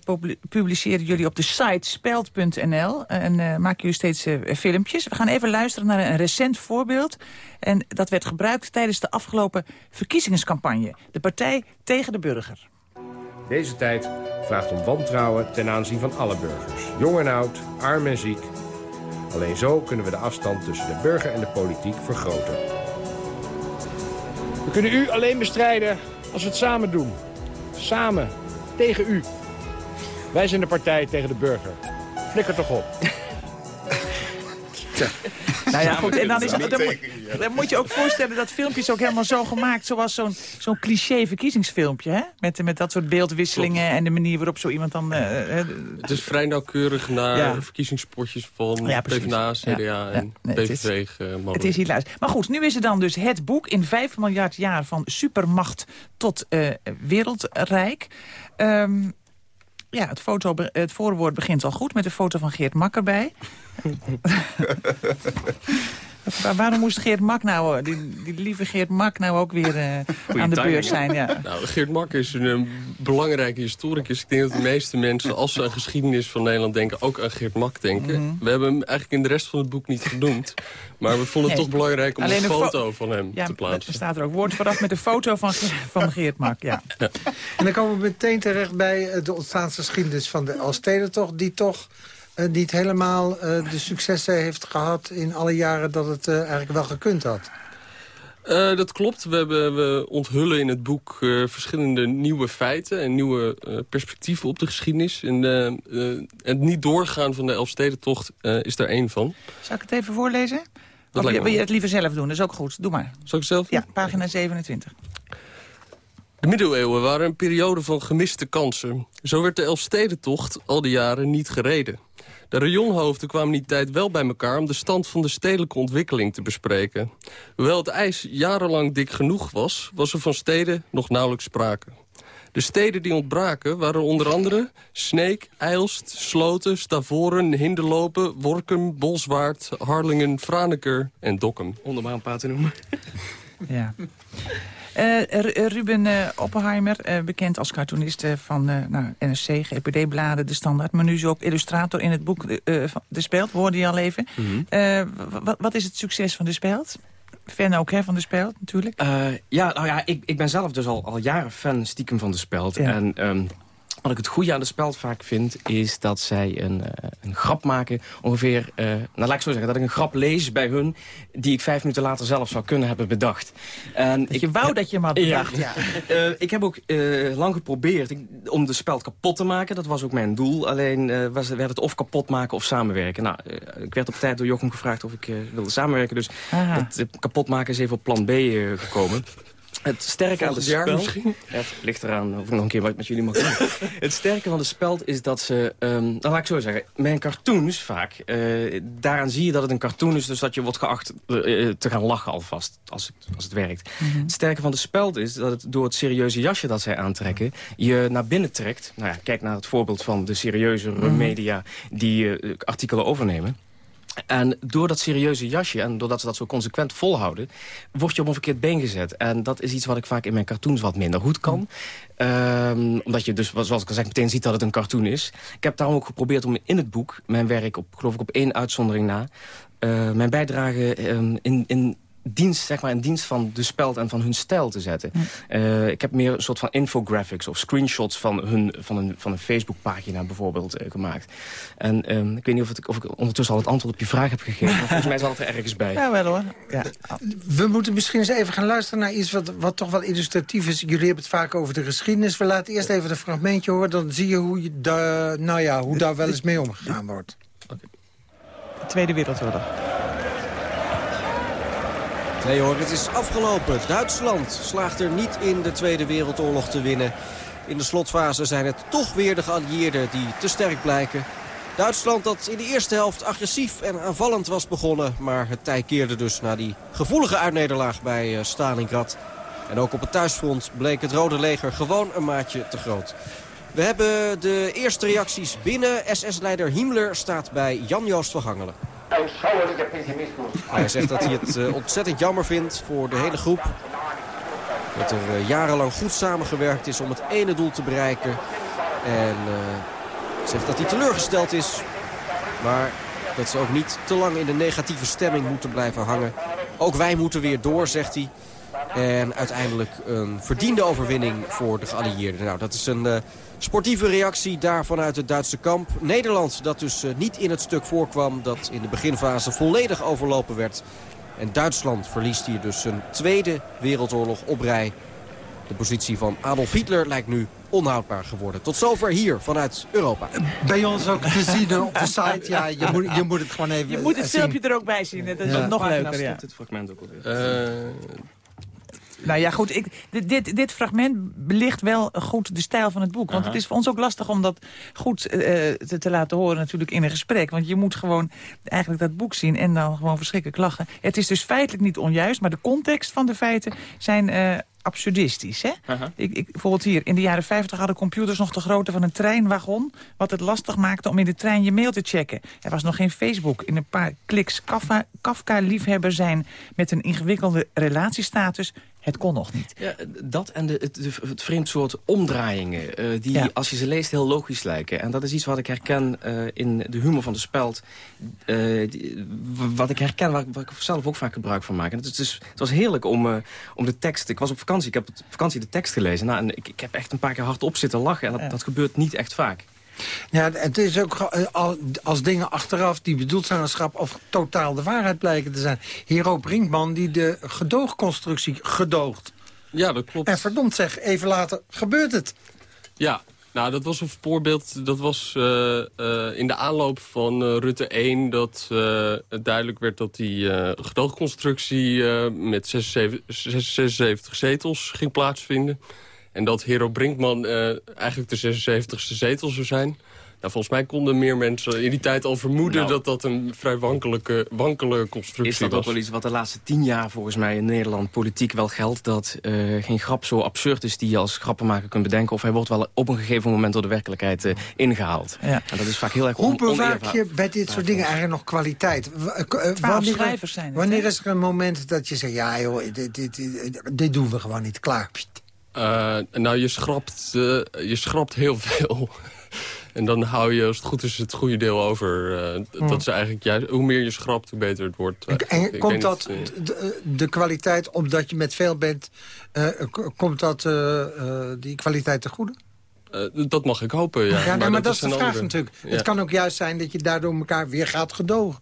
publiceren jullie op de site speld.nl... en maken jullie steeds filmpjes. We gaan even luisteren naar een recent voorbeeld. En dat werd gebruikt tijdens de afgelopen verkiezingscampagne. De partij tegen de burger. Deze tijd vraagt om wantrouwen ten aanzien van alle burgers. Jong en oud, arm en ziek. Alleen zo kunnen we de afstand tussen de burger en de politiek vergroten. We kunnen u alleen bestrijden als we het samen doen. Samen, tegen u. Wij zijn de partij tegen de burger. Flikker toch op. Nou ja, goed, en dan, is, dan, moet, dan moet je ook voorstellen dat filmpjes ook helemaal zo gemaakt... zoals zo'n zo'n cliché verkiezingsfilmpje, hè? Met, met dat soort beeldwisselingen en de manier waarop zo iemand dan... Uh, het is vrij nauwkeurig naar ja. verkiezingspotjes van ja, PvdA, CDA ja, en nee, PVV. Het is, het is helaas. Maar goed, nu is er dan dus het boek in 5 miljard jaar van supermacht tot uh, wereldrijk... Um, ja, het, foto, het voorwoord begint al goed met de foto van Geert Mak erbij. Waarom moest Geert Mak nou, die, die, lieve Geert Mak nou ook weer uh, aan de beurt zijn? Ja. Nou, Geert Mak is een, een, belangrijke historicus. Ik denk dat de meeste mensen, als ze aan geschiedenis van Nederland denken... ook aan Geert Mak denken. Mhm. We hebben hem eigenlijk in de rest van het boek niet genoemd. Maar we vonden het toch belangrijk om een foto van hem te plaatsen. Er staat er ook woord vooraf met een foto van, van Geert Mak. Ja. ja. En dan komen we meteen terecht bij eh, de ontstaansgeschiedenis van de Elsteden die toch uh, niet helemaal uh, de successen heeft gehad in alle jaren dat het uh, eigenlijk wel gekund had. dat klopt. We, hebben, we onthullen in het boek verschillende nieuwe feiten... en nieuwe perspectieven op de geschiedenis. En het niet doorgaan van de Elfstedentocht is daar één van. Zal ik het even voorlezen? Dat of wil je het liever zelf doen? Dat is ook goed. Doe maar. Zal ik het zelf doen? Ja, pagina 27. De middeleeuwen waren een periode van gemiste kansen. Zo werd de Elfstedentocht al die jaren niet gereden. De rayonhoofden kwamen die tijd wel bij elkaar... om de stand van de stedelijke ontwikkeling te bespreken. Hoewel het ijs jarenlang dik genoeg was... was er van steden nog nauwelijks sprake. De steden die ontbraken waren onder andere Sneek, Eilst, Sloten, Stavoren, Hinderlopen, Workum, Bolswaard, Harlingen, Franeker en Dokkum. Om er maar een paar te noemen. Ja. Uh, Ruben uh, Oppenheimer, uh, bekend als cartoonist van nou, NSC, GPD-bladen, De Standaard... maar nu is ook illustrator in het boek De Speld, hoorde je al even. Wat is het succes van De Speld? Fan ook hè, van De Speld, natuurlijk? ja, nou ja, ik, ik ben zelf dus al, al jaren fan stiekem van De Speld. En... Um, wat ik het goede aan de speld vaak vind, is dat zij een, uh, een grap maken. Ongeveer, uh, nou laat ik zo zeggen, dat ik een grap lees bij hun... die ik vijf minuten later zelf zou kunnen hebben bedacht. En ik, je wou dat je had bedacht, ja. ja. uh, ik heb ook lang geprobeerd om de speld kapot te maken. Dat was ook mijn doel. Alleen was, werd het of kapot maken of samenwerken. Nou, ik werd op tijd door Jochem gevraagd of ik wilde samenwerken. Dus het kapot maken is even op plan B gekomen. Het sterke aan de speld... misschien? Het ligt eraan of ik nog een keer wat met jullie mag doen. het sterke van de speld is dat ze... Um, nou, laat ik zo zeggen. Mijn cartoons vaak... Uh, daaraan zie je dat het een cartoon is... dus dat je wordt geacht uh, te gaan lachen alvast als het, als het werkt. Mhm. Het sterke van de speld is dat het door het serieuze jasje dat zij aantrekken... je naar binnen trekt. Nou ja, kijk naar het voorbeeld van de serieuze mhm. media... die uh, artikelen overnemen. En door dat serieuze jasje en doordat ze dat zo consequent volhouden... word je op een verkeerd been gezet. En dat is iets wat ik vaak in mijn cartoons wat minder goed kan. Um, omdat je dus, zoals ik al zeg, meteen ziet dat het een cartoon is. Ik heb daarom ook geprobeerd om in het boek... mijn werk, op, geloof ik op één uitzondering na... Uh, mijn bijdrage um, in, in dienst, zeg maar, in dienst van de speld en van hun stijl te zetten. Uh, ik heb meer een soort van infographics of screenshots van, hun, van een, van een Facebookpagina bijvoorbeeld uh, gemaakt. En um, ik weet niet of, het, of ik ondertussen al het antwoord op je vraag heb gegeven. maar volgens mij zat het er ergens bij. Ja, wel hoor. Ja. We moeten misschien eens even gaan luisteren naar iets wat, wat toch wel illustratief is. Jullie hebben het vaak over de geschiedenis. We laten eerst even een fragmentje horen. Dan zie je hoe, je da, nou ja, hoe daar wel eens mee omgegaan wordt. Okay. De Tweede Wereldoorlog. Nee hoor, het is afgelopen. Duitsland slaagt er niet in de Tweede Wereldoorlog te winnen. In de slotfase zijn het toch weer de geallieerden die te sterk blijken. Duitsland dat in de eerste helft agressief en aanvallend was begonnen... maar het tij keerde dus na die gevoelige uitnederlaag bij uh, Stalingrad. En ook op het thuisfront bleek het Rode Leger gewoon een maatje te groot. We hebben de eerste reacties binnen. SS-leider Himmler staat bij Jan-Joost van Gangelen. Hij zegt dat hij het uh, ontzettend jammer vindt voor de hele groep. Dat er uh, jarenlang goed samengewerkt is om het ene doel te bereiken. En uh, zegt dat hij teleurgesteld is. Maar dat ze ook niet te lang in de negatieve stemming moeten blijven hangen. Ook wij moeten weer door, zegt hij. En uiteindelijk een verdiende overwinning voor de geallieerden. Nou, dat is een sportieve reactie daar vanuit het Duitse kamp. Nederland dat dus uh, niet in het stuk voorkwam dat in de beginfase volledig overlopen werd. En Duitsland verliest hier dus een tweede wereldoorlog op rij. De positie van Adolf Hitler lijkt nu onhoudbaar geworden. Tot zover hier vanuit Europa. Bij ons ook te zien op de site. Ja, je moet, je moet het gewoon even Je moet het filmpje er ook bij zien. Dat is Ja. nog leuker. Ja. het fragment ook alweer. Nou ja, goed. Ik, dit, dit, dit fragment belicht wel goed de stijl van het boek. Want het is voor ons ook lastig om dat goed eh, te, te laten horen natuurlijk in een gesprek. Want je moet gewoon eigenlijk dat boek zien en dan gewoon verschrikkelijk lachen. Het is dus feitelijk niet onjuist, maar de context van de feiten zijn... eh, absurdistisch. Hè? Ik, ik, bijvoorbeeld hier, in de jaren 50 hadden computers nog de grootte van een treinwagon... wat het lastig maakte om in de trein je mail te checken. Er was nog geen Facebook. In een paar kliks Kafka- Kafka-liefhebber zijn met een ingewikkelde relatiestatus... het kon nog niet. Ja, dat en de, het, het vreemd soort omdraaiingen... eh, die, Ja. als je ze leest, heel logisch lijken. En dat is iets wat ik herken eh, in de humor van de speld. eh, die- wat ik herken, waar, ik- waar ik zelf ook vaak gebruik van maak. En het, is, dus- het was heerlijk om, om de tekst... Ik was op vakantie, ik heb op vakantie de tekst gelezen. Nou, en ik, ik heb echt een paar keer hardop zitten lachen. En dat, Ja. dat gebeurt niet echt vaak. Ja, het is ook eh, al- als dingen achteraf die bedoeld zijn als grap... of totaal de waarheid blijken te zijn. Hero Brinkman die de gedoogconstructie gedoogt. Ja, dat klopt. En verdomd zeg, even later gebeurt het. Ja, nou dat was een voorbeeld. Dat was eh, eh, in de aanloop van Rutte 1 dat het duidelijk werd dat die gedoogconstructie met 76, 76 zetels ging plaatsvinden. En dat Hero Brinkman eh, eigenlijk de 76ste zetel zou zijn. Nou, volgens mij konden meer mensen in die tijd al vermoeden Nou. dat dat een vrij wankelijke, wankele constructie Is dat was. ook wel iets wat de laatste tien jaar volgens mij in Nederland politiek wel geldt? Dat eh, geen grap zo absurd is die je als grappenmaker kunt bedenken. Of hij wordt wel op een gegeven moment door de werkelijkheid eh, ingehaald. Ja. En dat is vaak heel erg Hoe bewaak je bij dit soort dingen eigenlijk nog kwaliteit? Wanneer- schrijvers zijn het, Wanneer is er een moment dat je zegt... ja joh, dit, dit, dit, dit doen we gewoon niet, klaar. Pst. Eh, nou, je schrapt, eh, je schrapt heel veel. en dan hou je, als het goed is, het goede deel over. Eh, Hmm. Dat is eigenlijk juist, hoe meer je schrapt, hoe beter het wordt. En komt dat, niet, de, de kwaliteit, omdat je met veel bent... komt dat die kwaliteit te goede? dat mag ik hopen, ja. Ja, nee, maar, dat is de vraag andere- natuurlijk. Ja. Het kan ook juist zijn dat je daardoor elkaar weer gaat gedogen.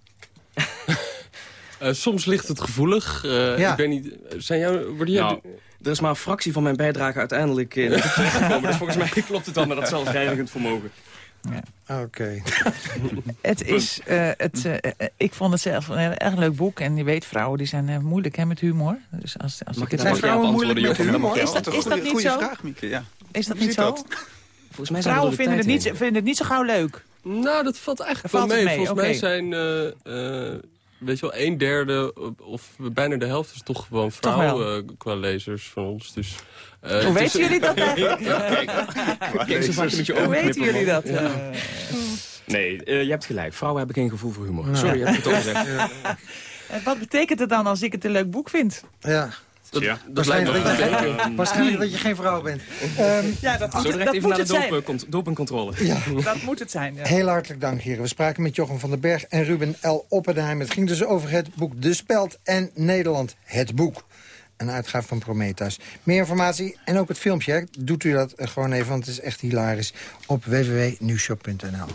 Eh, soms ligt het gevoelig. Eh, Ja. Ik weet niet, zijn jou, worden jij... Nou, er is maar een fractie van mijn bijdrage uiteindelijk in gekomen. Dus volgens mij klopt het dan met dat zelfreinigend vermogen. Oké. Het is, eh, het, eh, eh, ik vond het zelf een erg leuk boek. En je weet, vrouwen die zijn moeilijk hè, met humor. Dus als, als ik het zo- nog even antwoorden, Jochem? Is dat, is dat niet zo? Mieke, ja. Is dat Hoe niet zo? dat? Volgens mij zijn we Vrouwen vinden het, niet, vinden het niet zo gauw leuk. Nou, dat valt eigenlijk wel mee. mee, Volgens mij zijn, eh, eh, weet je wel, een derde of bijna de helft is toch gewoon Toch vrouw wel. eh, qua lezers van ons. Dus, eh, Hoe weten jullie dat eigenlijk? Kijk zo vaak met je Hoe weten jullie man. dat? Ja. eh? Nee, eh, je hebt gelijk. Vrouwen hebben geen gevoel voor humor. Sorry, je hebt het al gezegd. En wat betekent het dan als ik het een leuk boek vind? Ja. Dat, Ja. dat lijkt me Waarschijnlijk, dat je, betekenen. waarschijnlijk dat je geen vrouw bent. Ehm, Ja, dat moet, Zo het- direct dat even moet naar de dopingcontrole. ja. Dat moet het zijn. ja. Heel hartelijk dank, heren. We spraken met Jochem van den Berg en Ruben L. Oppenheim. Het ging dus over het boek De Speld en Nederland. Het boek. Een uitgave van Prometheus. Meer informatie en ook het filmpje. Doet u dat gewoon even, want het is echt hilarisch. Op www.nieuwshop.nl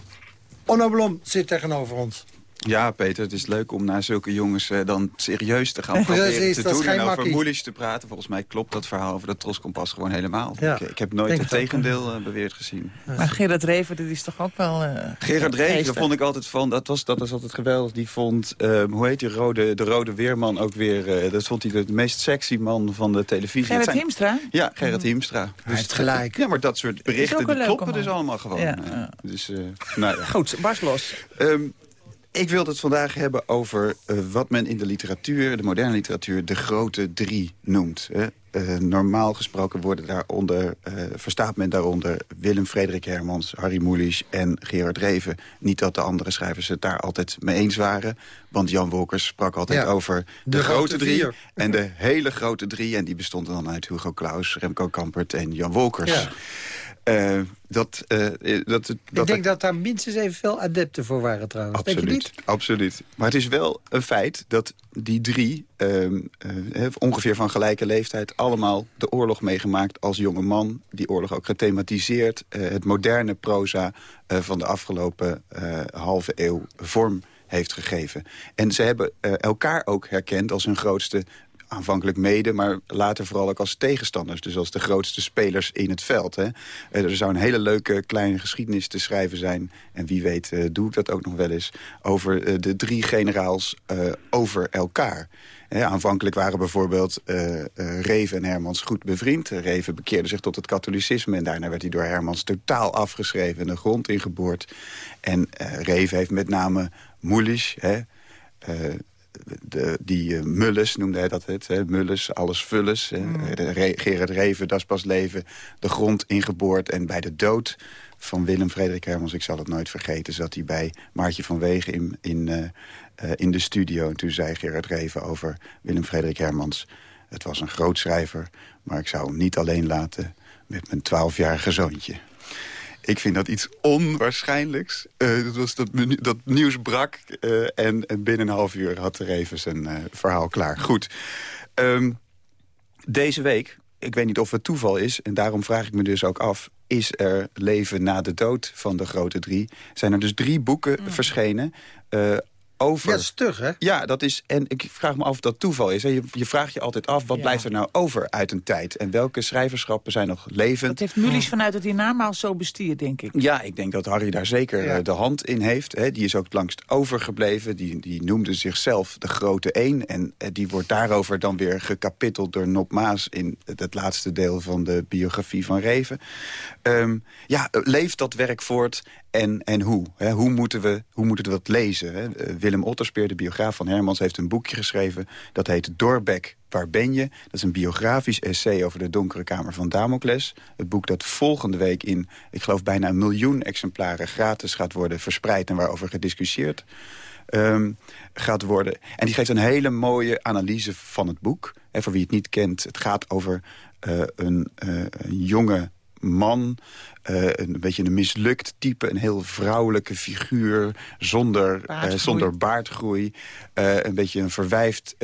Onno Blom zit tegenover ons. Ja, Peter, het is leuk om naar zulke jongens eh, dan serieus te gaan Precies, proberen te doen. En over moeilijks te praten. Volgens mij klopt dat verhaal over dat troskompas gewoon helemaal. Ja, ik, ik heb nooit denk het tegendeel eh, beweerd gezien. Maar Gerard Reven, dat is toch ook wel... eh, Gerard Reven geestig? vond ik altijd van, dat was, dat was altijd geweldig. Die vond, ehm, hoe heet die rode, de rode weerman ook weer, eh, dat vond hij de meest sexy man van de televisie. Gerrit Het zijn- Hiemstra? Ja, Gerrit Hiemstra. Hij heeft gelijk. Ja, maar dat soort berichten die kloppen dus allemaal gewoon. Ja, ja. Dus, eh, nou ja. Goed, Bas los. Ehm, Ik wil het vandaag hebben over uh, wat men in de literatuur, de moderne literatuur, de grote drie noemt. Hè. Uh, normaal gesproken worden daaronder, uh, verstaat men daaronder Willem Frederik Hermans, Harry Mulisch en Gerard Reven. Niet dat de andere schrijvers het daar altijd mee eens waren. Want Jan Wolkers sprak altijd Ja, over de, de grote grote drie. vier. En de hele grote drie. En die bestonden dan uit Hugo Claus, Remco Kampert en Jan Wolkers. Ja. Eh, dat, eh, dat, dat, Ik denk dat daar minstens evenveel adepten voor waren trouwens. Absoluut, absoluut. Maar het is wel een feit dat die drie, ehm, eh, ongeveer van gelijke leeftijd... allemaal de oorlog meegemaakt als jonge man. Die oorlog ook gethematiseerd. eh, het moderne proza eh, van de afgelopen eh, halve eeuw vorm heeft gegeven. En ze hebben eh, elkaar ook herkend als hun grootste aanvankelijk mede, maar later vooral ook als tegenstanders. Dus als de grootste spelers in het veld. Hè. Eh, Er zou een hele leuke kleine geschiedenis te schrijven zijn. En wie weet eh, doe ik dat ook nog wel eens. Over eh, de drie generaals over elkaar. Aanvankelijk waren bijvoorbeeld eh, Reven en Hermans goed bevriend. Reven bekeerde zich tot het katholicisme... en daarna werd hij door Hermans totaal afgeschreven... en de grond ingeboord. En eh, Reven heeft met name Moelisch... De, die Mullis noemde hij dat het. Hè? Mullis, alles. De Re- Gerard Reven, dat is pas leven, de grond ingeboord. En bij de dood van Willem Frederik Hermans, ik zal het nooit vergeten... zat hij bij Maartje van Wegen in, in, eh, eh, in de studio. En toen zei Gerard Reven over Willem Frederik Hermans... het was een groot schrijver, maar ik zou hem niet alleen laten... met mijn twaalfjarige zoontje. Ik vind dat iets onwaarschijnlijks. Eh, dat, was dat, dat nieuws brak eh, en, en binnen een half uur had er even zijn eh, verhaal klaar. Goed. Ehm, deze week, ik weet niet of het toeval is... en daarom vraag ik me dus ook af... is er leven na de dood van de grote drie? Zijn er dus drie boeken verschenen... over... Ja, dat is stug, hè? Ja, dat is. En ik vraag me af of dat toeval is. hè. Je, je vraagt je altijd af, wat blijft er nou over uit een tijd? En welke schrijverschappen zijn nog levend? Dat heeft Mulisch vanuit het hiernamaals zo bestierd, denk ik. Ja, ik denk dat Harry daar zeker Ja. eh, de hand in heeft. Hè. Die is ook het langst overgebleven. Die, die noemde zichzelf de Grote Eén. En eh, die wordt daarover dan weer gekapitteld door Nop Maas... in het, het laatste deel van de biografie van Reven. Ehm, ja, leeft dat werk voort en, en hoe? Hè? Hoe, moeten we, hoe moeten we dat lezen? Hè? Eh, Willem Otterspeer, de biograaf van Hermans, heeft een boekje geschreven. Dat heet Doorbek, waar ben je? Dat is een biografisch essay over de donkere kamer van Damocles. Het boek dat volgende week in, ik geloof, bijna een miljoen exemplaren... gratis gaat worden verspreid en waarover gediscussieerd ehm, gaat worden. En die geeft een hele mooie analyse van het boek. Hè, voor wie het niet kent, het gaat over eh, een, eh, een jonge man... eh, een beetje een mislukt type, een heel vrouwelijke figuur... zonder eh, Baardgroei. zonder baardgroei. eh, een beetje een verwijfd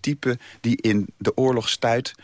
type die in de oorlog stuit...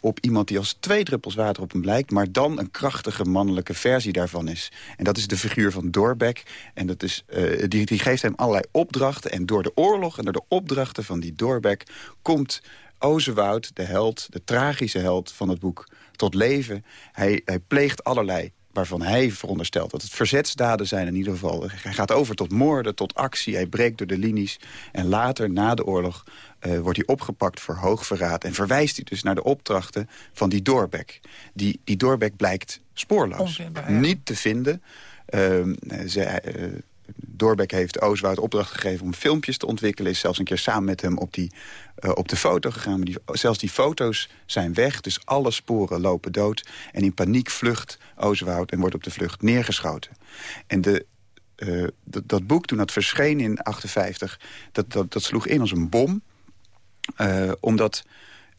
op iemand die als twee druppels water op hem lijkt... maar dan een krachtige mannelijke versie daarvan is. En dat is de figuur van Doorbeck. En dat is, die, die geeft hem allerlei opdrachten. En door de oorlog en door de opdrachten van die Doorbeck... komt Ozewoud, de held, de tragische held van het boek, tot leven. Hij, hij pleegt allerlei waarvan hij veronderstelt dat het verzetsdaden zijn in ieder geval. Hij gaat over tot moorden, tot actie. Hij breekt door de linies. En later, na de oorlog, eh, wordt hij opgepakt voor hoogverraad. En verwijst hij dus naar de opdrachten van die Doorbeck. Die, die Doorbeck blijkt spoorloos. Ja. Niet te vinden. Ehm, ze, eh, Doorbeck heeft Ooswoud opdracht gegeven om filmpjes te ontwikkelen. Is zelfs een keer samen met hem op, die, eh, op de foto gegaan. Maar die, zelfs die foto's zijn weg, dus alle sporen lopen dood. En in paniek vlucht Ooswoud en wordt op de vlucht neergeschoten. En de, eh, dat, boek, toen dat verscheen in 58, dat, dat, dat sloeg in als een bom. Eh, omdat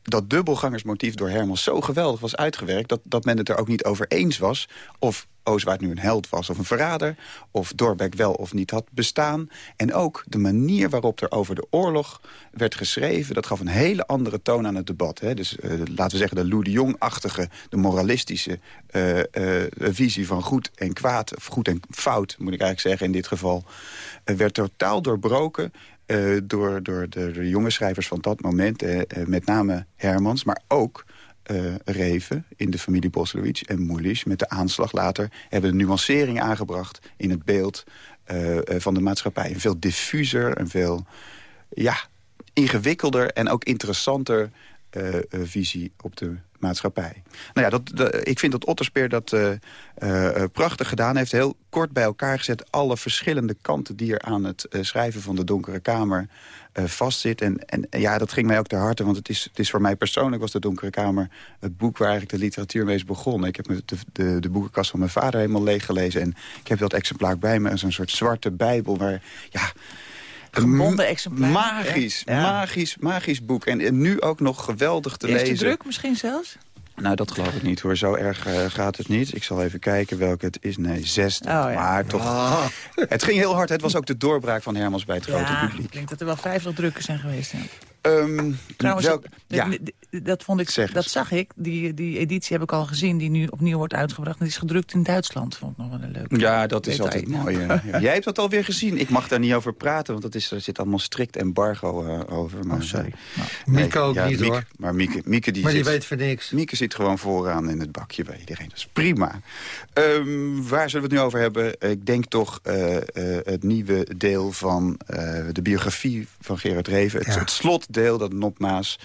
dat dubbelgangersmotief door Hermans zo geweldig was uitgewerkt... Dat, dat men het er ook niet over eens was of Ooswaard nu een held was of een verrader... of Dorbeck wel of niet had bestaan. En ook de manier waarop er over de oorlog werd geschreven... dat gaf een hele andere toon aan het debat. Hè? Dus eh, laten we zeggen de Lou de Jong-achtige, de moralistische eh, eh, visie van goed en kwaad... of goed en fout, moet ik eigenlijk zeggen in dit geval... werd totaal doorbroken door, door de, de jonge schrijvers van dat moment. met name Hermans, maar ook eh, Reven in de familie Boslowicz en Moelisch... met de aanslag later hebben een nuancering aangebracht in het beeld eh, eh, van de maatschappij. Een veel diffuser, een veel ja, ingewikkelder en ook interessanter visie op de maatschappij. Nou ja, dat, dat, ik vind dat Otterspeer dat prachtig gedaan heeft. Heel kort bij elkaar gezet alle verschillende kanten... die er aan het schrijven van de Donkere Kamer vastzit. En, en ja, dat ging mij ook ter harte. Want het is, het is voor mij persoonlijk was de Donkere Kamer... het boek waar eigenlijk de literatuur mee is begonnen. Ik heb de, de, de boekenkast van mijn vader helemaal leeggelezen. En ik heb dat exemplaar bij me. Zo'n soort zwarte bijbel waar... Ja, Gebonden exemplaar. Magisch, magisch, magisch boek. En, nu ook nog geweldig te Eerste lezen. druk misschien zelfs? Nou, dat geloof ik niet hoor. Zo erg uh, gaat het niet. Ik zal even kijken welke het is. Nee, zesde. Oh, ja. Maar toch... Oh. Het ging heel hard. Het was ook de doorbraak van Hermans bij het ja, grote publiek. ik denk dat er wel vijftig drukken zijn geweest. Ja. Um, Trouwens, welk, ja. dat, vond ik, dat zag ik. Die, die editie heb ik al gezien, die nu opnieuw wordt uitgebracht. En die is gedrukt in Duitsland. Vond ik nog wel een leuke Ja, dat is altijd mooi. Ja. Jij hebt dat alweer gezien. Ik mag daar niet over praten, want dat is, er zit allemaal strikt embargo uh, over. Maar, oh, sorry. Nou, Mieke ook ja, niet, Mieke, hoor. Maar Mieke, Mieke die maar die zit, weet voor niks. Mieke zit gewoon vooraan in het bakje bij iedereen. Dat is prima. Um, waar zullen we het nu over hebben? Ik denk toch uh, uh, het nieuwe deel van de biografie van Gerard Reven. Het, Ja. het slotdeel, dat nopmaas.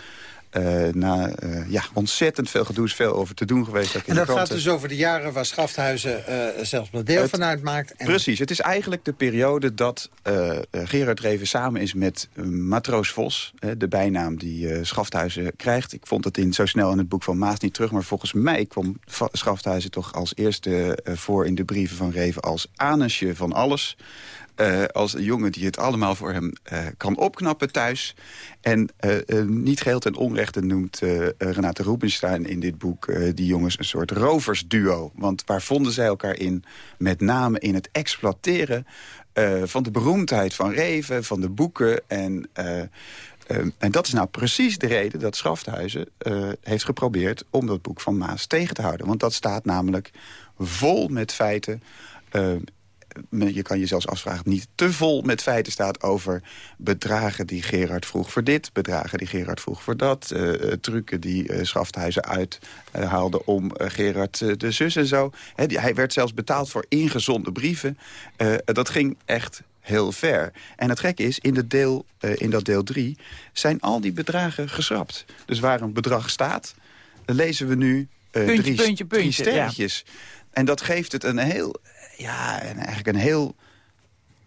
Uh, na uh, ja, ontzettend veel gedoe is veel over te doen geweest. En dat gaat dus over de jaren waar Schafthuizen uh, zelfs maar deel van uitmaakt. En Precies, het is eigenlijk de periode dat eh, eh, Gerard Reven samen is met eh, Matroos Vos. eh, de bijnaam die eh, Schafthuizen krijgt. Ik vond het in, zo snel in het boek van Maas niet terug. Maar volgens mij kwam Schafthuizen toch als eerste eh, voor in de brieven van Reven... als anensje van alles. Eh, als een jongen die het allemaal voor hem eh, kan opknappen thuis. En eh, niet geheel ten onrechte noemt Renate Rubenstein in dit boek... die jongens een soort roversduo. Want waar vonden zij elkaar in? Met name in het exploiteren van de beroemdheid van Reven, van de boeken. En, en dat is nou precies de reden dat Schafthuizen heeft geprobeerd... om dat boek van Maas tegen te houden. Want dat staat namelijk vol met feiten... je kan je zelfs afvragen, niet te vol met feiten staat over bedragen die Gerard vroeg voor dit, bedragen die Gerard vroeg voor dat, eh, trucken die eh, Schafthuizen uithaalde om Gerard de zus en zo. Die- hij werd zelfs betaald voor ingezonde brieven. Dat ging echt heel ver. En het gekke is, in, de deel, in dat deel 3 zijn al die bedragen geschrapt. Dus waar een bedrag staat, lezen we nu Puntje, drie, puntje, drie puntje, ja. sterretjes. En dat geeft het een heel, ja, en eigenlijk een heel,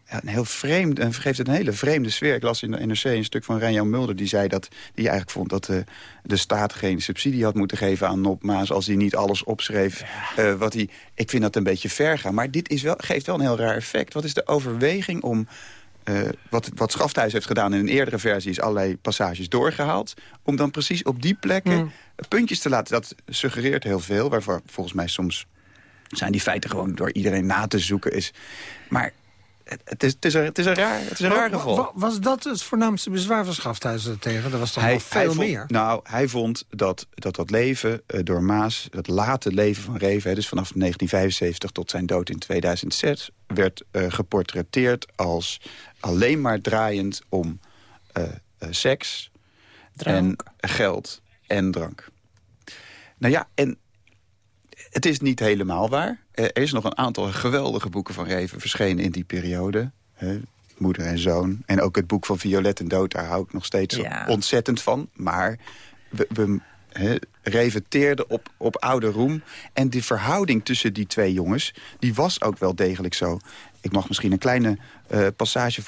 ja, een heel vreemd, en geeft het een hele vreemde sfeer. Ik las in de NRC een stuk van Renjan Mulder, die zei dat, die eigenlijk vond dat de, de staat geen subsidie had moeten geven aan Nop Maas als hij niet alles opschreef. eh, wat hij, ik vind dat een beetje ver gaan. Maar dit is wel, geeft wel een heel raar effect. Wat is de overweging om eh, wat, wat Schafthuis heeft gedaan in een eerdere versie... is allerlei passages doorgehaald. Om dan precies op die plekken Hmm. puntjes te laten. Dat suggereert heel veel. Waarvoor volgens mij soms zijn die feiten gewoon door iedereen na te zoeken. Is. Maar het, het, is, het, is een, het is een raar, het is een raar geval. wa- Was dat het voornaamste bezwaar van Schafthuizen tegen? Er was toch nog veel vond, meer? Nou, hij vond dat dat, dat leven eh, door Maas, dat late leven van Reven... hè, dus vanaf 1975 tot zijn dood in 2006... werd eh, geportretteerd als alleen maar draaiend om eh, eh, seks... Drank. en geld en drank. Nou ja, en het is niet helemaal waar. Eh, Er is nog een aantal geweldige boeken van Reven verschenen in die periode. hè, Moeder en Zoon. En ook het boek van Violet en Dood, daar hou ik nog steeds Ja. ontzettend van. Maar we, we hè, Reven teerde op, op oude roem. En die verhouding tussen die twee jongens, die was ook wel degelijk zo. Ik mag misschien een kleine eh, passage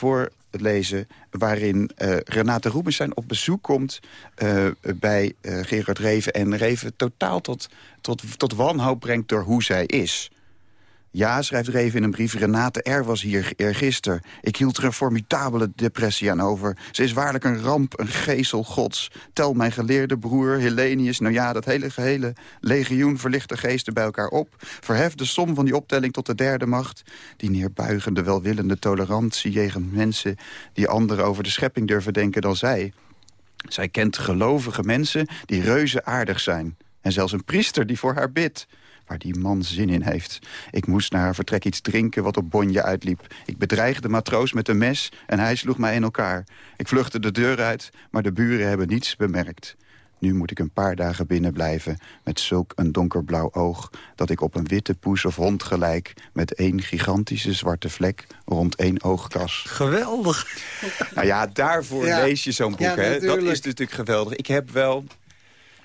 voorlezen... waarin eh, Renate Rubenstein op bezoek komt eh, bij eh, Gerard Reven... en Reven totaal tot, tot, tot wanhoop brengt door hoe zij is... Ja, schrijft Reven in een brief, Renate R. was hier eergisteren. Ik hield er een formidabele depressie aan over. Ze is waarlijk een ramp, een geesel gods. Tel mijn geleerde broer, Helenius, nou ja, dat hele gehele legioen verlichte geesten bij elkaar op. Verhef de som van die optelling tot de derde macht. Die neerbuigende, welwillende tolerantie jegens mensen... die anderen over de schepping durven denken dan zij. Zij kent gelovige mensen die reuze aardig zijn. En zelfs een priester die voor haar bidt. Waar die man zin in heeft. Ik moest naar haar vertrek iets drinken wat op bonje uitliep. Ik bedreigde de matroos met een mes en hij sloeg mij in elkaar. Ik vluchtte de deur uit, maar de buren hebben niets bemerkt. Nu moet ik een paar dagen binnen blijven met zulk een donkerblauw oog... dat ik op een witte poes of hond gelijk... met één gigantische zwarte vlek rond één oogkas. Geweldig. Nou ja, daarvoor Ja. lees je zo'n boek. Ja, hè? Dat is natuurlijk geweldig. Ik heb wel...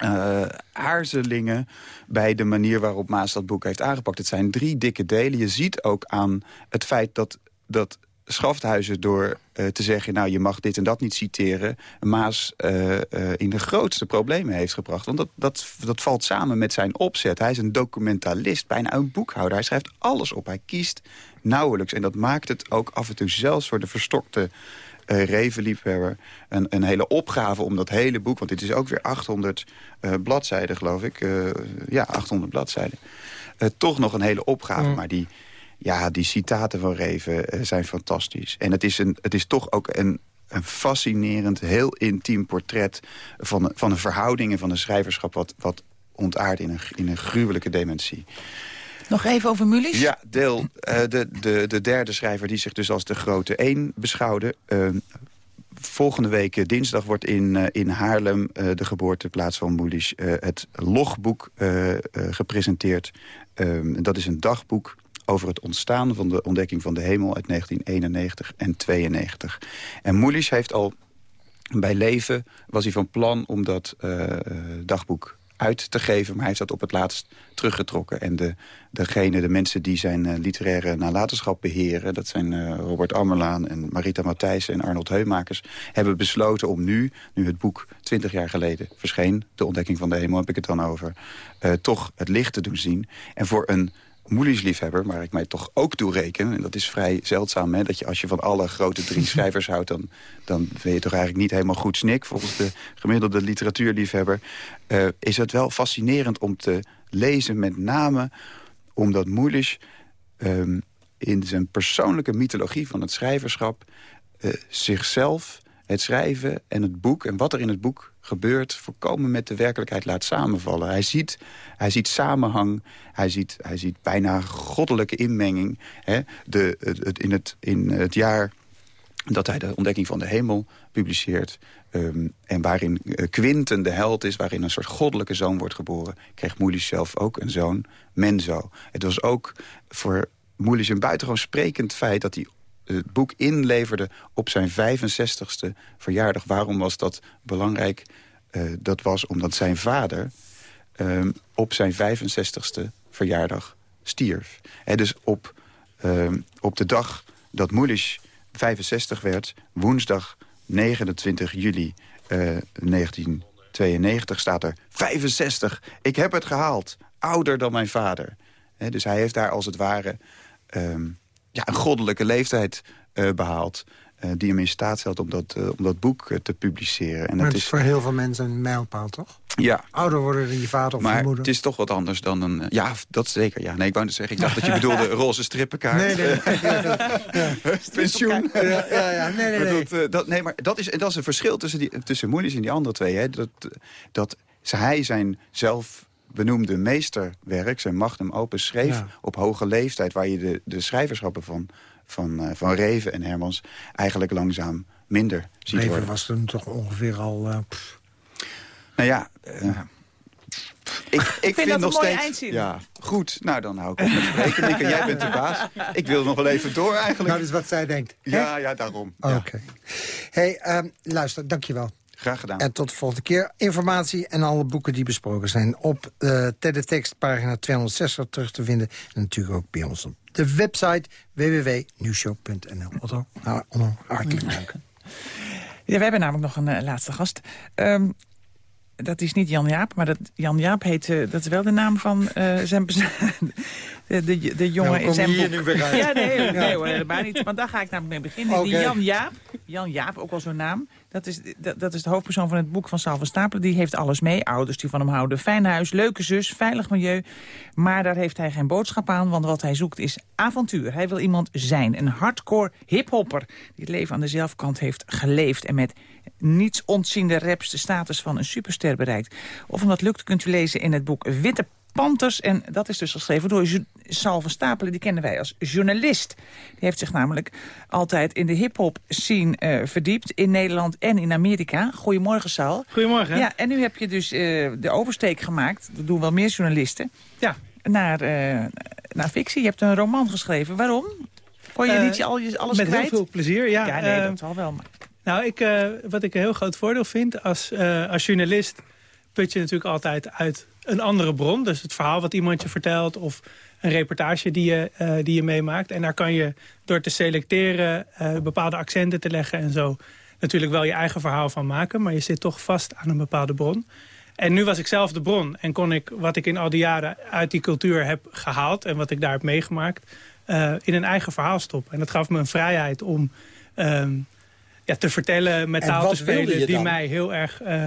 uh, aarzelingen bij de manier waarop Maas dat boek heeft aangepakt. Het zijn drie dikke delen. Je ziet ook aan het feit dat, dat Schafthuizen door uh, te zeggen... nou, je mag dit en dat niet citeren... Maas uh, in de grootste problemen heeft gebracht. Want dat, dat, dat valt samen met zijn opzet. Hij is een documentalist, bijna een boekhouder. Hij schrijft alles op. Hij kiest nauwelijks. En dat maakt het ook af en toe zelfs voor de verstokte uh, revenliefhebber een, een hele opgave om dat hele boek... want dit is ook weer 800 uh, bladzijden, geloof ik. Uh, ja, 800 bladzijden. toch nog een hele opgave, mm. maar die, ja, die citaten van Reven zijn fantastisch. En het is, een, het is toch ook een, een fascinerend, heel intiem portret... van, van een verhouding en van een schrijverschap... wat, wat ontaardt in een, in een gruwelijke dementie. Nog even over Mulisch? Ja, deel, uh, de, de, de derde schrijver die zich dus als de grote één beschouwde. Uh, volgende week dinsdag wordt in, uh, in Haarlem, de geboorteplaats van Mulisch... het logboek gepresenteerd. Ehm, dat is een dagboek over het ontstaan van de ontdekking van de hemel... uit 1991 en 92. En Mulisch heeft al bij leven was hij van plan om dat dagboek uit te geven. Maar hij heeft dat op het laatst teruggetrokken. En de, degene, de mensen die zijn uh, literaire nalatenschap beheren... dat zijn uh, Robert Ammerlaan en Marita Matthijssen en Arnold Heumakers... hebben besloten om nu, nu het boek 20 jaar geleden verscheen... de ontdekking van de hemel heb ik het dan over... Uh, toch het licht te doen zien. En voor een liefhebber, waar ik mij toch ook toe reken... en dat is vrij zeldzaam, hè, dat je als je van alle grote drie schrijvers houdt... Dan, dan ben je toch eigenlijk niet helemaal goed snik... volgens de gemiddelde literatuurliefhebber... Uh, is het wel fascinerend om te lezen, met name omdat Moelisch... Um, in zijn persoonlijke mythologie van het schrijverschap... Uh, zichzelf, het schrijven en het boek... en wat er in het boek gebeurt, voorkomen met de werkelijkheid laat samenvallen. Hij ziet, hij ziet samenhang, hij ziet, hij ziet bijna goddelijke inmenging. Hè? De, het, in, het, in het jaar dat hij de ontdekking van de hemel publiceert... Um, en waarin uh, Quinten de held is, waarin een soort goddelijke zoon wordt geboren... kreeg Moelis zelf ook een zoon, Menzo. Het was ook voor Moelis een buitengewoon sprekend feit... dat hij het boek inleverde op zijn 65ste verjaardag. Waarom was dat belangrijk? Uh, dat was omdat zijn vader um, op zijn 65ste verjaardag stierf. Dus op, um, op de dag dat Mulisch 65 werd, woensdag 29 juli uh, eh, 1992, staat er 65. Ik heb het gehaald. Ouder dan mijn vader. Dus hij heeft daar als het ware um, ja, een goddelijke leeftijd uh, behaald. Uh, die hem in staat stelt om dat, uh, om dat boek te publiceren. En maar het is voor heel veel mensen een mijlpaal, toch? Ja. Ouder worden dan je vader of maar je moeder. het is toch wat anders dan een... Ja, dat zeker, ja. Nee, ik wou net zeggen, ik dacht dat je bedoelde roze strippenkaart. Nee, nee. Pensioen. Ja, ja, ja, nee, nee, nee. Dat, dat, nee, maar dat is, dat is een verschil tussen, die, tussen Moelis en die andere twee. Hè. Dat, dat hij zijn zelf benoemde meesterwerk, zijn magnum opus, schreef ja. op hoge leeftijd... waar je de, de schrijverschappen van, van, uh, van Reven en Hermans eigenlijk langzaam minder ziet Reven worden. was toen toch ongeveer al... Uh, nou ja... Uh, ik, ik, ik, vind, dat nog een mooie steeds, eindzin. Ja, goed. Nou, dan hou ik op met spreken. Jij bent de baas. Ik wil nog wel even door eigenlijk. Nou, dus wat zij denkt. Ja, ja, daarom. Oké. Ja. Okay. hey, um, luister, dankjewel. Graag gedaan. En tot de volgende keer. Informatie en alle boeken die besproken zijn... op uh, teletext pagina 260 terug te vinden. En natuurlijk ook bij ons op de website www.nieuwshow.nl. Otto, nou, Onno, hartelijk dank. Ja, we hebben namelijk nog een uh, laatste gast. Um, dat is niet Jan Jaap, maar dat, Jan Jaap heet, uh, dat is wel de naam van uh, zijn de, de, de jongen nou, in zijn hier boek. Nu weer uit. Ja, nee, nee, nee hoor, helemaal niet. Want daar ga ik namelijk mee beginnen. Okay. Die Jan Jaap, Jan Jaap, ook wel zo'n naam. Dat is, dat, is de hoofdpersoon van het boek van Sal van Stapelen. Die heeft alles mee. Ouders die van hem houden. Fijn huis, leuke zus, veilig milieu. Maar daar heeft hij geen boodschap aan. Want wat hij zoekt is avontuur. Hij wil iemand zijn. Een hardcore hiphopper. Die het leven aan de zelfkant heeft geleefd. En met niets ontziende raps de status van een superster bereikt. Of om dat lukt kunt u lezen in het boek Witte Panthers. En dat is dus geschreven door Sal van Stapelen. Die kennen wij als journalist. Die heeft zich namelijk altijd in de hip-hop scene uh, verdiept. In Nederland en in Amerika. Goedemorgen, Sal. Goedemorgen. Ja, en nu heb je dus uh, de oversteek gemaakt. Dat doen wel meer journalisten. Ja. Naar, uh, naar fictie. Je hebt een roman geschreven. Waarom? Kon je niet al, alles met kwijt? heel veel plezier, ja. Ja, nee, dat zal wel. Maar... Nou, ik, wat ik een heel groot voordeel vind als, als journalist put je natuurlijk altijd uit een andere bron. Dus het verhaal wat iemand je vertelt of een reportage die je, uh, die je meemaakt. En daar kan je door te selecteren, uh, bepaalde accenten te leggen en zo... natuurlijk wel je eigen verhaal van maken. Maar je zit toch vast aan een bepaalde bron. En nu was ik zelf de bron en kon ik wat ik in al die jaren uit die cultuur heb gehaald... en wat ik daar heb meegemaakt, uh, in een eigen verhaal stoppen. En dat gaf me een vrijheid om um, ja, te vertellen, met taal te spelen... die mij heel erg uh,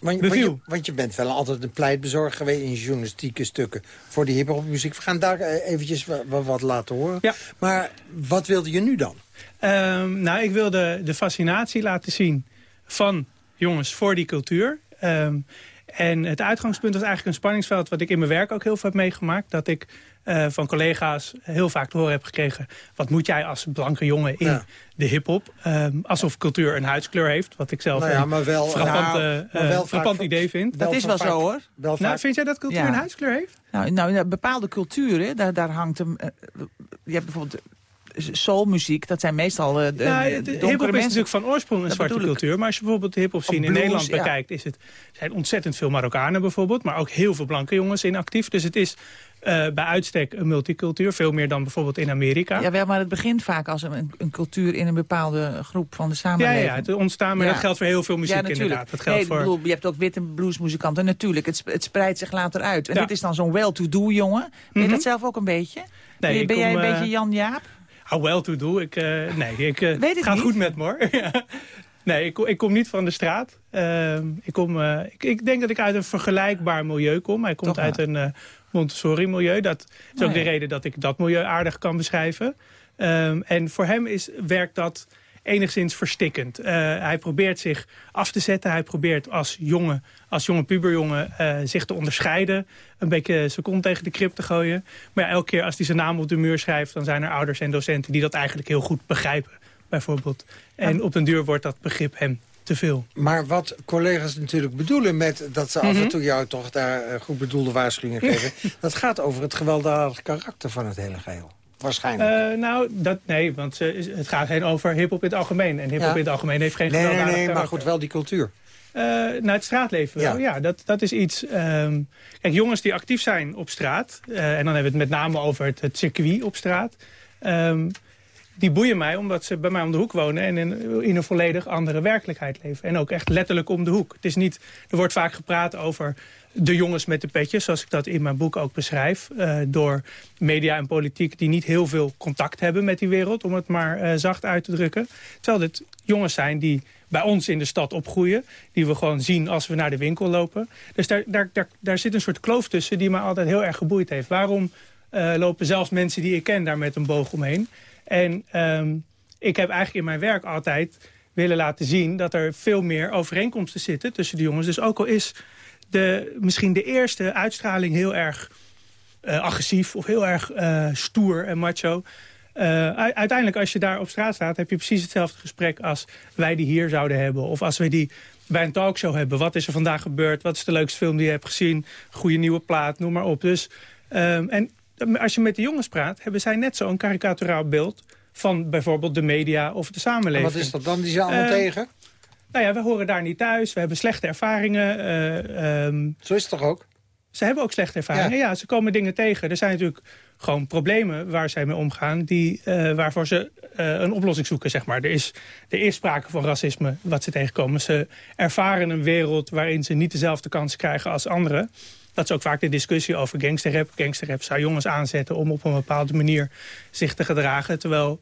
want, want, je, want, je, bent wel altijd een pleitbezorger geweest in journalistieke stukken voor die hiphopmuziek. We gaan daar uh, eventjes wat, wat, laten horen. Ja. Maar wat wilde je nu dan? Um, nou, ik wilde de fascinatie laten zien van jongens voor die cultuur. Um, en het uitgangspunt was eigenlijk een spanningsveld... wat ik in mijn werk ook heel veel heb meegemaakt. Dat ik uh, van collega's heel vaak te horen heb gekregen... wat moet jij als blanke jongen in ja. de hiphop? Um, alsof cultuur een huidskleur heeft. Wat ik zelf nou ja, maar wel, een frappant, nou, uh, wel frappant idee vind. Dat is wel zo, hoor. Wel nou, vind jij dat cultuur ja. een huidskleur heeft? Nou, nou in bepaalde culturen, daar, daar hangt hem... Uh, je hebt bijvoorbeeld soulmuziek, dat zijn meestal uh, de, nou, de Hip-hop is natuurlijk van oorsprong een zwarte cultuur. Maar als je bijvoorbeeld de hip-hop scene in Nederland bekijkt... Is het, zijn ontzettend veel Marokkanen bijvoorbeeld. Maar ook heel veel blanke jongens in actief. Dus het is uh, bij uitstek een multicultuur. Veel meer dan bijvoorbeeld in Amerika. Ja, wel, maar het begint vaak als een, een, cultuur in een bepaalde groep van de samenleving. Ja, ja het ontstaan, maar ja. dat geldt voor heel veel muziek ja, inderdaad. Dat geldt nee, voor... bedoel, je hebt ook witte bluesmuzikanten. Natuurlijk, het, het spreidt zich later uit. En ja. dit is dan zo'n well-to-do jongen. Ben je mm -hmm. dat zelf ook een beetje? Nee, ben, ben kom, jij een uh... beetje Jan Jaap? How well to do. Ik, uh, nee, ik het ga niet? goed met me hoor. nee, ik, ik, kom niet van de straat. Uh, ik, kom, ik, ik, denk dat ik uit een vergelijkbaar milieu kom. Hij komt uit een Montessori-milieu. Dat is ook Oh, de reden dat ik dat milieu aardig kan beschrijven. Um, en voor hem is, werkt dat enigszins verstikkend. Uh, hij probeert zich af te zetten. Hij probeert als jonge, als jonge puberjongen uh, zich te onderscheiden. Een beetje zijn kont tegen de krip te gooien. Maar ja, elke keer als hij zijn naam op de muur schrijft... dan zijn er ouders en docenten die dat eigenlijk heel goed begrijpen. Bijvoorbeeld. En op den duur wordt dat begrip hem te veel. Maar wat collega's natuurlijk bedoelen met dat ze af Mhm. en toe jou toch daar uh, goed bedoelde waarschuwingen geven... dat gaat over het gewelddadige karakter van het hele geheel. Waarschijnlijk. Uh, nou, dat, nee, want uh, het gaat geen over hiphop in het algemeen. En hiphop Ja. in het algemeen heeft geen nee, nee, nee, maar karakter. goed, wel die cultuur. Uh, naar het straatleven wel. Ja, dat, dat is iets... Um, kijk, jongens die actief zijn op straat... En dan hebben we het met name over het, het circuit op straat... Um, die boeien mij omdat ze bij mij om de hoek wonen... en in, in een volledig andere werkelijkheid leven. En ook echt letterlijk om de hoek. Het is niet, er wordt vaak gepraat over de jongens met de petjes... zoals ik dat in mijn boek ook beschrijf... Uh, door media en politiek die niet heel veel contact hebben met die wereld... om het maar uh, zacht uit te drukken. Terwijl dit jongens zijn die bij ons in de stad opgroeien. Die we gewoon zien als we naar de winkel lopen. Dus daar, daar, daar, daar zit een soort kloof tussen die mij altijd heel erg geboeid heeft. Waarom uh, lopen zelfs mensen die ik ken daar met een boog omheen? En um, ik heb eigenlijk in mijn werk altijd willen laten zien... dat er veel meer overeenkomsten zitten tussen de jongens. Dus ook al is de, misschien de eerste uitstraling heel erg uh, agressief... of heel erg uh, stoer en macho... Uh, uiteindelijk, als je daar op straat staat, heb je precies hetzelfde gesprek als wij die hier zouden hebben. Of als wij die bij een talkshow hebben. Wat is er vandaag gebeurd? Wat is de leukste film die je hebt gezien? Goede nieuwe plaat, noem maar op. Dus, um, en als je met de jongens praat, hebben zij net zo'n karikaturaal beeld van bijvoorbeeld de media of de samenleving. En wat is dat dan? Die zijn allemaal uh, tegen? Nou ja, we horen daar niet thuis. We hebben slechte ervaringen. Uh, um, Zo is het toch ook? Ze hebben ook slechte ervaringen. Ja. ja. ze komen dingen tegen. Er zijn natuurlijk gewoon problemen waar zij mee omgaan... Die, uh, waarvoor ze uh, een oplossing zoeken, zeg maar. Er is, er is sprake van racisme, wat ze tegenkomen. Ze ervaren een wereld waarin ze niet dezelfde kansen krijgen als anderen. Dat is ook vaak de discussie over gangsterrap. Gangsterrap zou jongens aanzetten om op een bepaalde manier zich te gedragen. Terwijl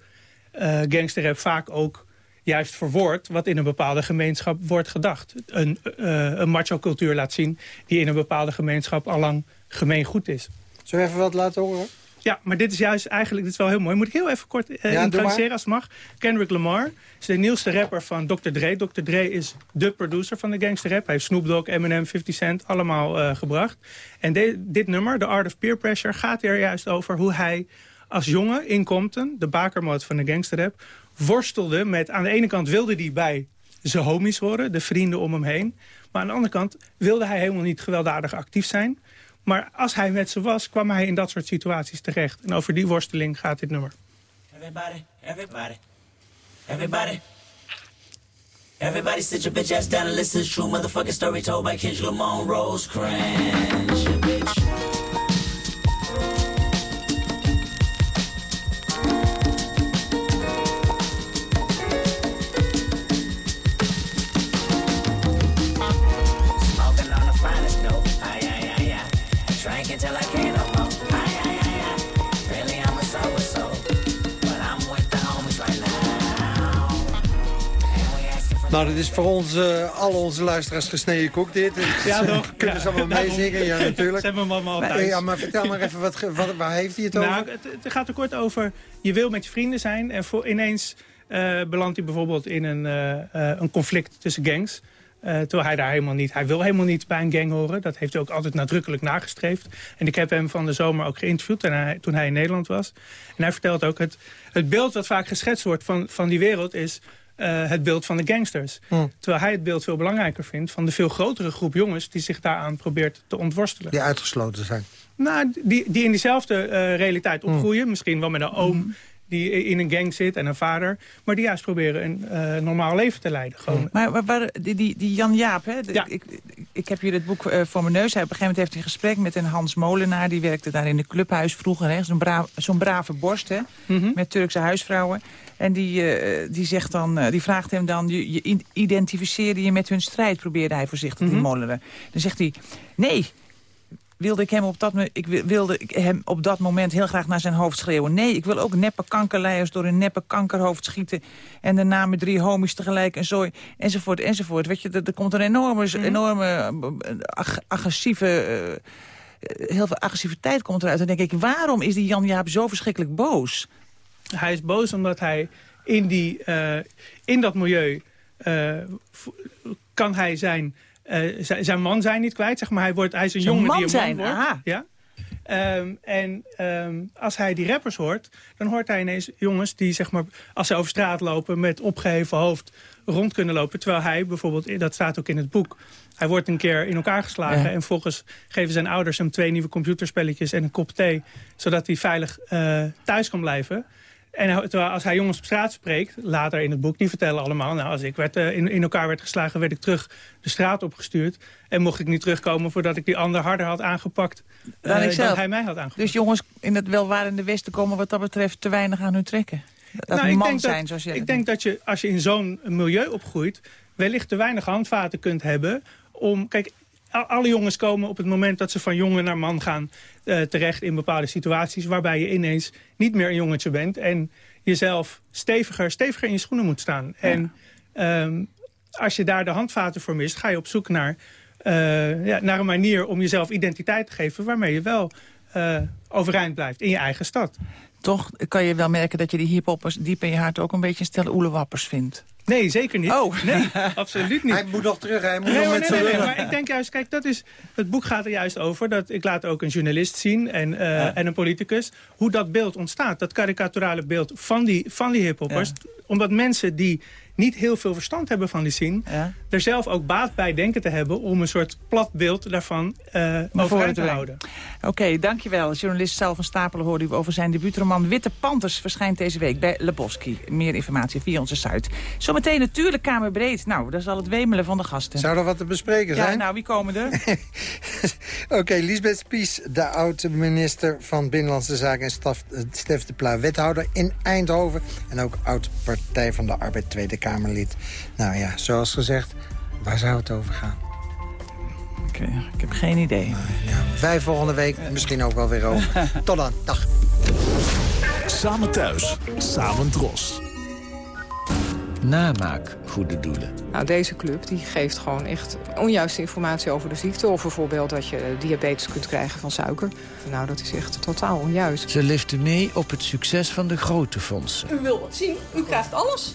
uh, gangsterrap vaak ook juist verwoord wat in een bepaalde gemeenschap wordt gedacht. Een, uh, een macho-cultuur laat zien die in een bepaalde gemeenschap allang gemeengoed is. Zullen we even wat laten horen? Ja, maar dit is juist eigenlijk dit is wel heel mooi. Moet ik heel even kort uh, ja, introduceren als het mag. Kendrick Lamar is de nieuwste rapper van Dr. Dre. Dr. Dre is de producer van de gangsterrap. Hij heeft Snoop Dogg, Eminem, 50 Cent allemaal uh, gebracht. En de, dit nummer, The Art of Peer Pressure, gaat er juist over hoe hij als jongen in Compton, de bakermat van de gangsterrap, worstelde met... aan de ene kant wilde hij bij zijn homies horen, de vrienden om hem heen. Maar aan de andere kant wilde hij helemaal niet gewelddadig actief zijn. Maar als hij met ze was, kwam hij in dat soort situaties terecht. En over die worsteling gaat dit nummer. Everybody, everybody, everybody. Everybody sit bitch ass down and listen to story told by Kendrick Lamar Rose Cringe, Nou, dit is voor ons, eh, al onze luisteraars gesneden koek, dit. Ja, toch? Kunnen ze allemaal meezingen? Ja, natuurlijk. Ze hebben hem allemaal Maar, thuis. ja, maar vertel maar even, wat, wat, waar heeft hij het over? Nou, het, het gaat er kort over, je wil met je vrienden zijn... en voor, ineens eh, belandt hij bijvoorbeeld in een, eh, eh, een conflict tussen gangs... Eh, terwijl hij daar helemaal niet... Hij wil helemaal niet bij een gang horen. Dat heeft hij ook altijd nadrukkelijk nagestreefd. En ik heb hem van de zomer ook geïnterviewd toen hij, toen hij in Nederland was. En hij vertelt ook, het, het beeld wat vaak geschetst wordt van, van die wereld... is eh, het beeld van de gangsters. Hm. Terwijl hij het beeld veel belangrijker vindt... van de veel grotere groep jongens die zich daaraan probeert te ontworstelen. Die uitgesloten zijn. Nou, die, die in diezelfde eh, realiteit Hm. opgroeien. Misschien wel met een oom die in een gang zit en een vader. Maar die juist proberen een eh, normaal leven te leiden. Gewoon. Maar, maar, maar die, die, die Jan Jaap, hè, de- ik, ik heb hier het boek eh, voor mijn neus. Hij, op een gegeven moment heeft hij een gesprek met een Hans Molenaar. Die werkte daar in de clubhuis vroeger. Zo'n bra zo'n brave borst hè, Mhm. met Turkse huisvrouwen. En die, eh, die, zegt dan, die vraagt hem dan... je, identificeerde je met hun strijd, probeerde hij voorzichtig, die Mhm. Molenaar. Dan zegt hij, nee, wilde ik hem op dat, me- ik wi- wilde ik hem op dat moment heel graag naar zijn hoofd schreeuwen. Nee, ik wil ook neppe kankerleiers door een neppe kankerhoofd schieten. En daarna met drie homies tegelijk en zo, enzovoort, enzovoort. Weet je, er, er komt een enorme, enorme eh, ag- agressieve... eh, heel veel agressiviteit komt eruit. Dan denk ik, waarom is die Jan Jaap zo verschrikkelijk boos? Hij is boos omdat hij in, die, eh, in dat milieu... eh, kan hij zijn, zijn, zijn man zijn niet kwijt. Zeg maar. hij, wordt, hij is een Zijn jongen man die een zijn, man wordt. aha. Ja? Ehm, en ehm, als hij die rappers hoort, dan hoort hij ineens jongens die, zeg maar, als ze over straat lopen met opgeheven hoofd rond kunnen lopen. Terwijl hij bijvoorbeeld, dat staat ook in het boek, hij wordt een keer in elkaar geslagen. Ja. En volgens geven zijn ouders hem twee nieuwe computerspelletjes en een kop thee. Zodat hij veilig eh, thuis kan blijven. En als hij jongens op straat spreekt, later in het boek, die vertellen allemaal... nou, als ik werd, eh, in, in elkaar werd geslagen, werd ik terug de straat opgestuurd. En mocht ik niet terugkomen voordat ik die ander harder had aangepakt... eh, Dan zelf. hij mij had aangepakt. Dus jongens in het welvarende Westen komen wat dat betreft te weinig aan hun trekken. Dat Nou, ik man denk zijn, dat, zoals je Ik denk dat je, als je in zo'n milieu opgroeit... wellicht te weinig handvaten kunt hebben om... Kijk, alle jongens komen op het moment dat ze van jongen naar man gaan... eh, terecht in bepaalde situaties waarbij je ineens niet meer een jongetje bent... en jezelf steviger, steviger in je schoenen moet staan. En ehm, als je daar de handvaten voor mist, ga je op zoek naar, eh, ja, naar een manier... om jezelf identiteit te geven waarmee je wel eh, overeind blijft in je eigen stad. Toch kan je wel merken dat je die hiphoppers diep in je hart ook een beetje een stel oelewappers vindt. Nee, zeker niet. Oh. Nee, absoluut niet. Hij moet nog terug, hij moet Nee, nog met nee, z'n nee, maar ik denk juist, kijk, dat is, het boek gaat er juist over. Dat ik laat ook een journalist zien en, eh, en een politicus. Hoe dat beeld ontstaat, dat karikaturale beeld van die, van die hiphoppers. Omdat mensen die niet heel veel verstand hebben van die scene... er zelf ook baat bij denken te hebben... om een soort plat beeld daarvan eh voren overeind te houden. Oké, dankjewel. Journalist Sal van Stapelen hoorde u over zijn debuutroman Witte Panthers... verschijnt deze week bij Lebowski. Meer informatie via onze site. Zometeen natuurlijk Kamerbreed. Nou, dat is al het wemelen van de gasten. Zou er wat te bespreken Ja, zijn? nou, wie komen er? Oké, Lisbeth Spies, de oud-minister van Binnenlandse Zaken... en Staf, eh, Stef de Pla, wethouder in Eindhoven... en ook oud-Partij van de Arbeid Tweede Kamerlid. Nou ja, zoals gezegd, waar zou het over gaan? Oké, ik heb geen idee. Wij volgende week misschien ook wel weer over. Tot dan, dag. Samen thuis, samen dros. Namaak goede doelen. Nou, deze club die geeft gewoon echt onjuiste informatie over de ziekte. Of bijvoorbeeld dat je diabetes kunt krijgen van suiker. Nou, dat is echt totaal onjuist. Ze liften mee op het succes van de grote fondsen. U wilt wat zien, u krijgt alles.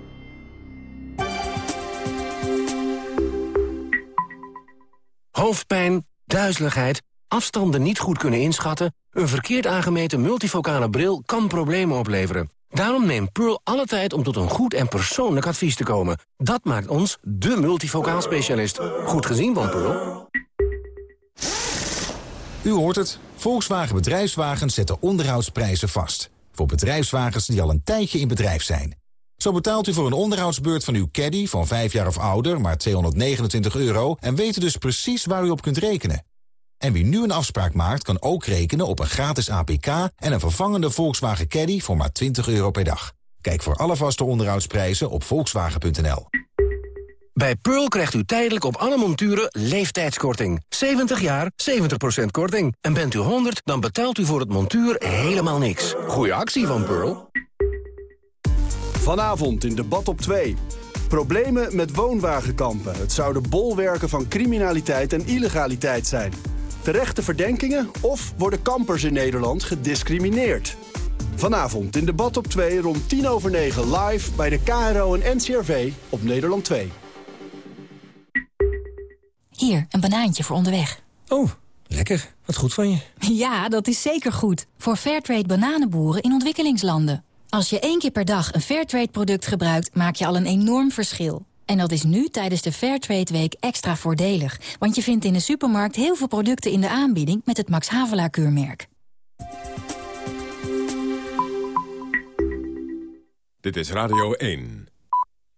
Hoofdpijn, duizeligheid, afstanden niet goed kunnen inschatten... een verkeerd aangemeten multifocale bril kan problemen opleveren. Daarom neemt Pearl alle tijd om tot een goed en persoonlijk advies te komen. Dat maakt ons de multifocaal specialist. Goed gezien van Pearl. U hoort het. Volkswagen Bedrijfswagens zetten onderhoudsprijzen vast. Voor bedrijfswagens die al een tijdje in bedrijf zijn. Zo betaalt u voor een onderhoudsbeurt van uw caddy van 5 jaar of ouder maar 229 euro... en weet dus precies waar u op kunt rekenen. En wie nu een afspraak maakt, kan ook rekenen op een gratis APK... en een vervangende Volkswagen Caddy voor maar 20 euro per dag. Kijk voor alle vaste onderhoudsprijzen op volkswagen.nl. Bij Pearl krijgt u tijdelijk op alle monturen leeftijdskorting. 70 jaar, 70% korting. En bent u 100, dan betaalt u voor het montuur helemaal niks. Goeie actie van Pearl. Vanavond in debat op 2. Problemen met woonwagenkampen. Het zouden bolwerken van criminaliteit en illegaliteit zijn. Terechte verdenkingen of worden kampers in Nederland gediscrimineerd? Vanavond in debat op 2 rond 10 over 9 live bij de KRO en NCRV op Nederland 2. Hier, een banaantje voor onderweg. Oh, lekker. Wat goed van je. Ja, dat is zeker goed. Voor Fairtrade bananenboeren in ontwikkelingslanden. Als je één keer per dag een Fairtrade-product gebruikt... maak je al een enorm verschil. En dat is nu tijdens de Fairtrade Week extra voordelig. Want je vindt in de supermarkt heel veel producten in de aanbieding... met het Max Havelaar-keurmerk. Dit is Radio 1.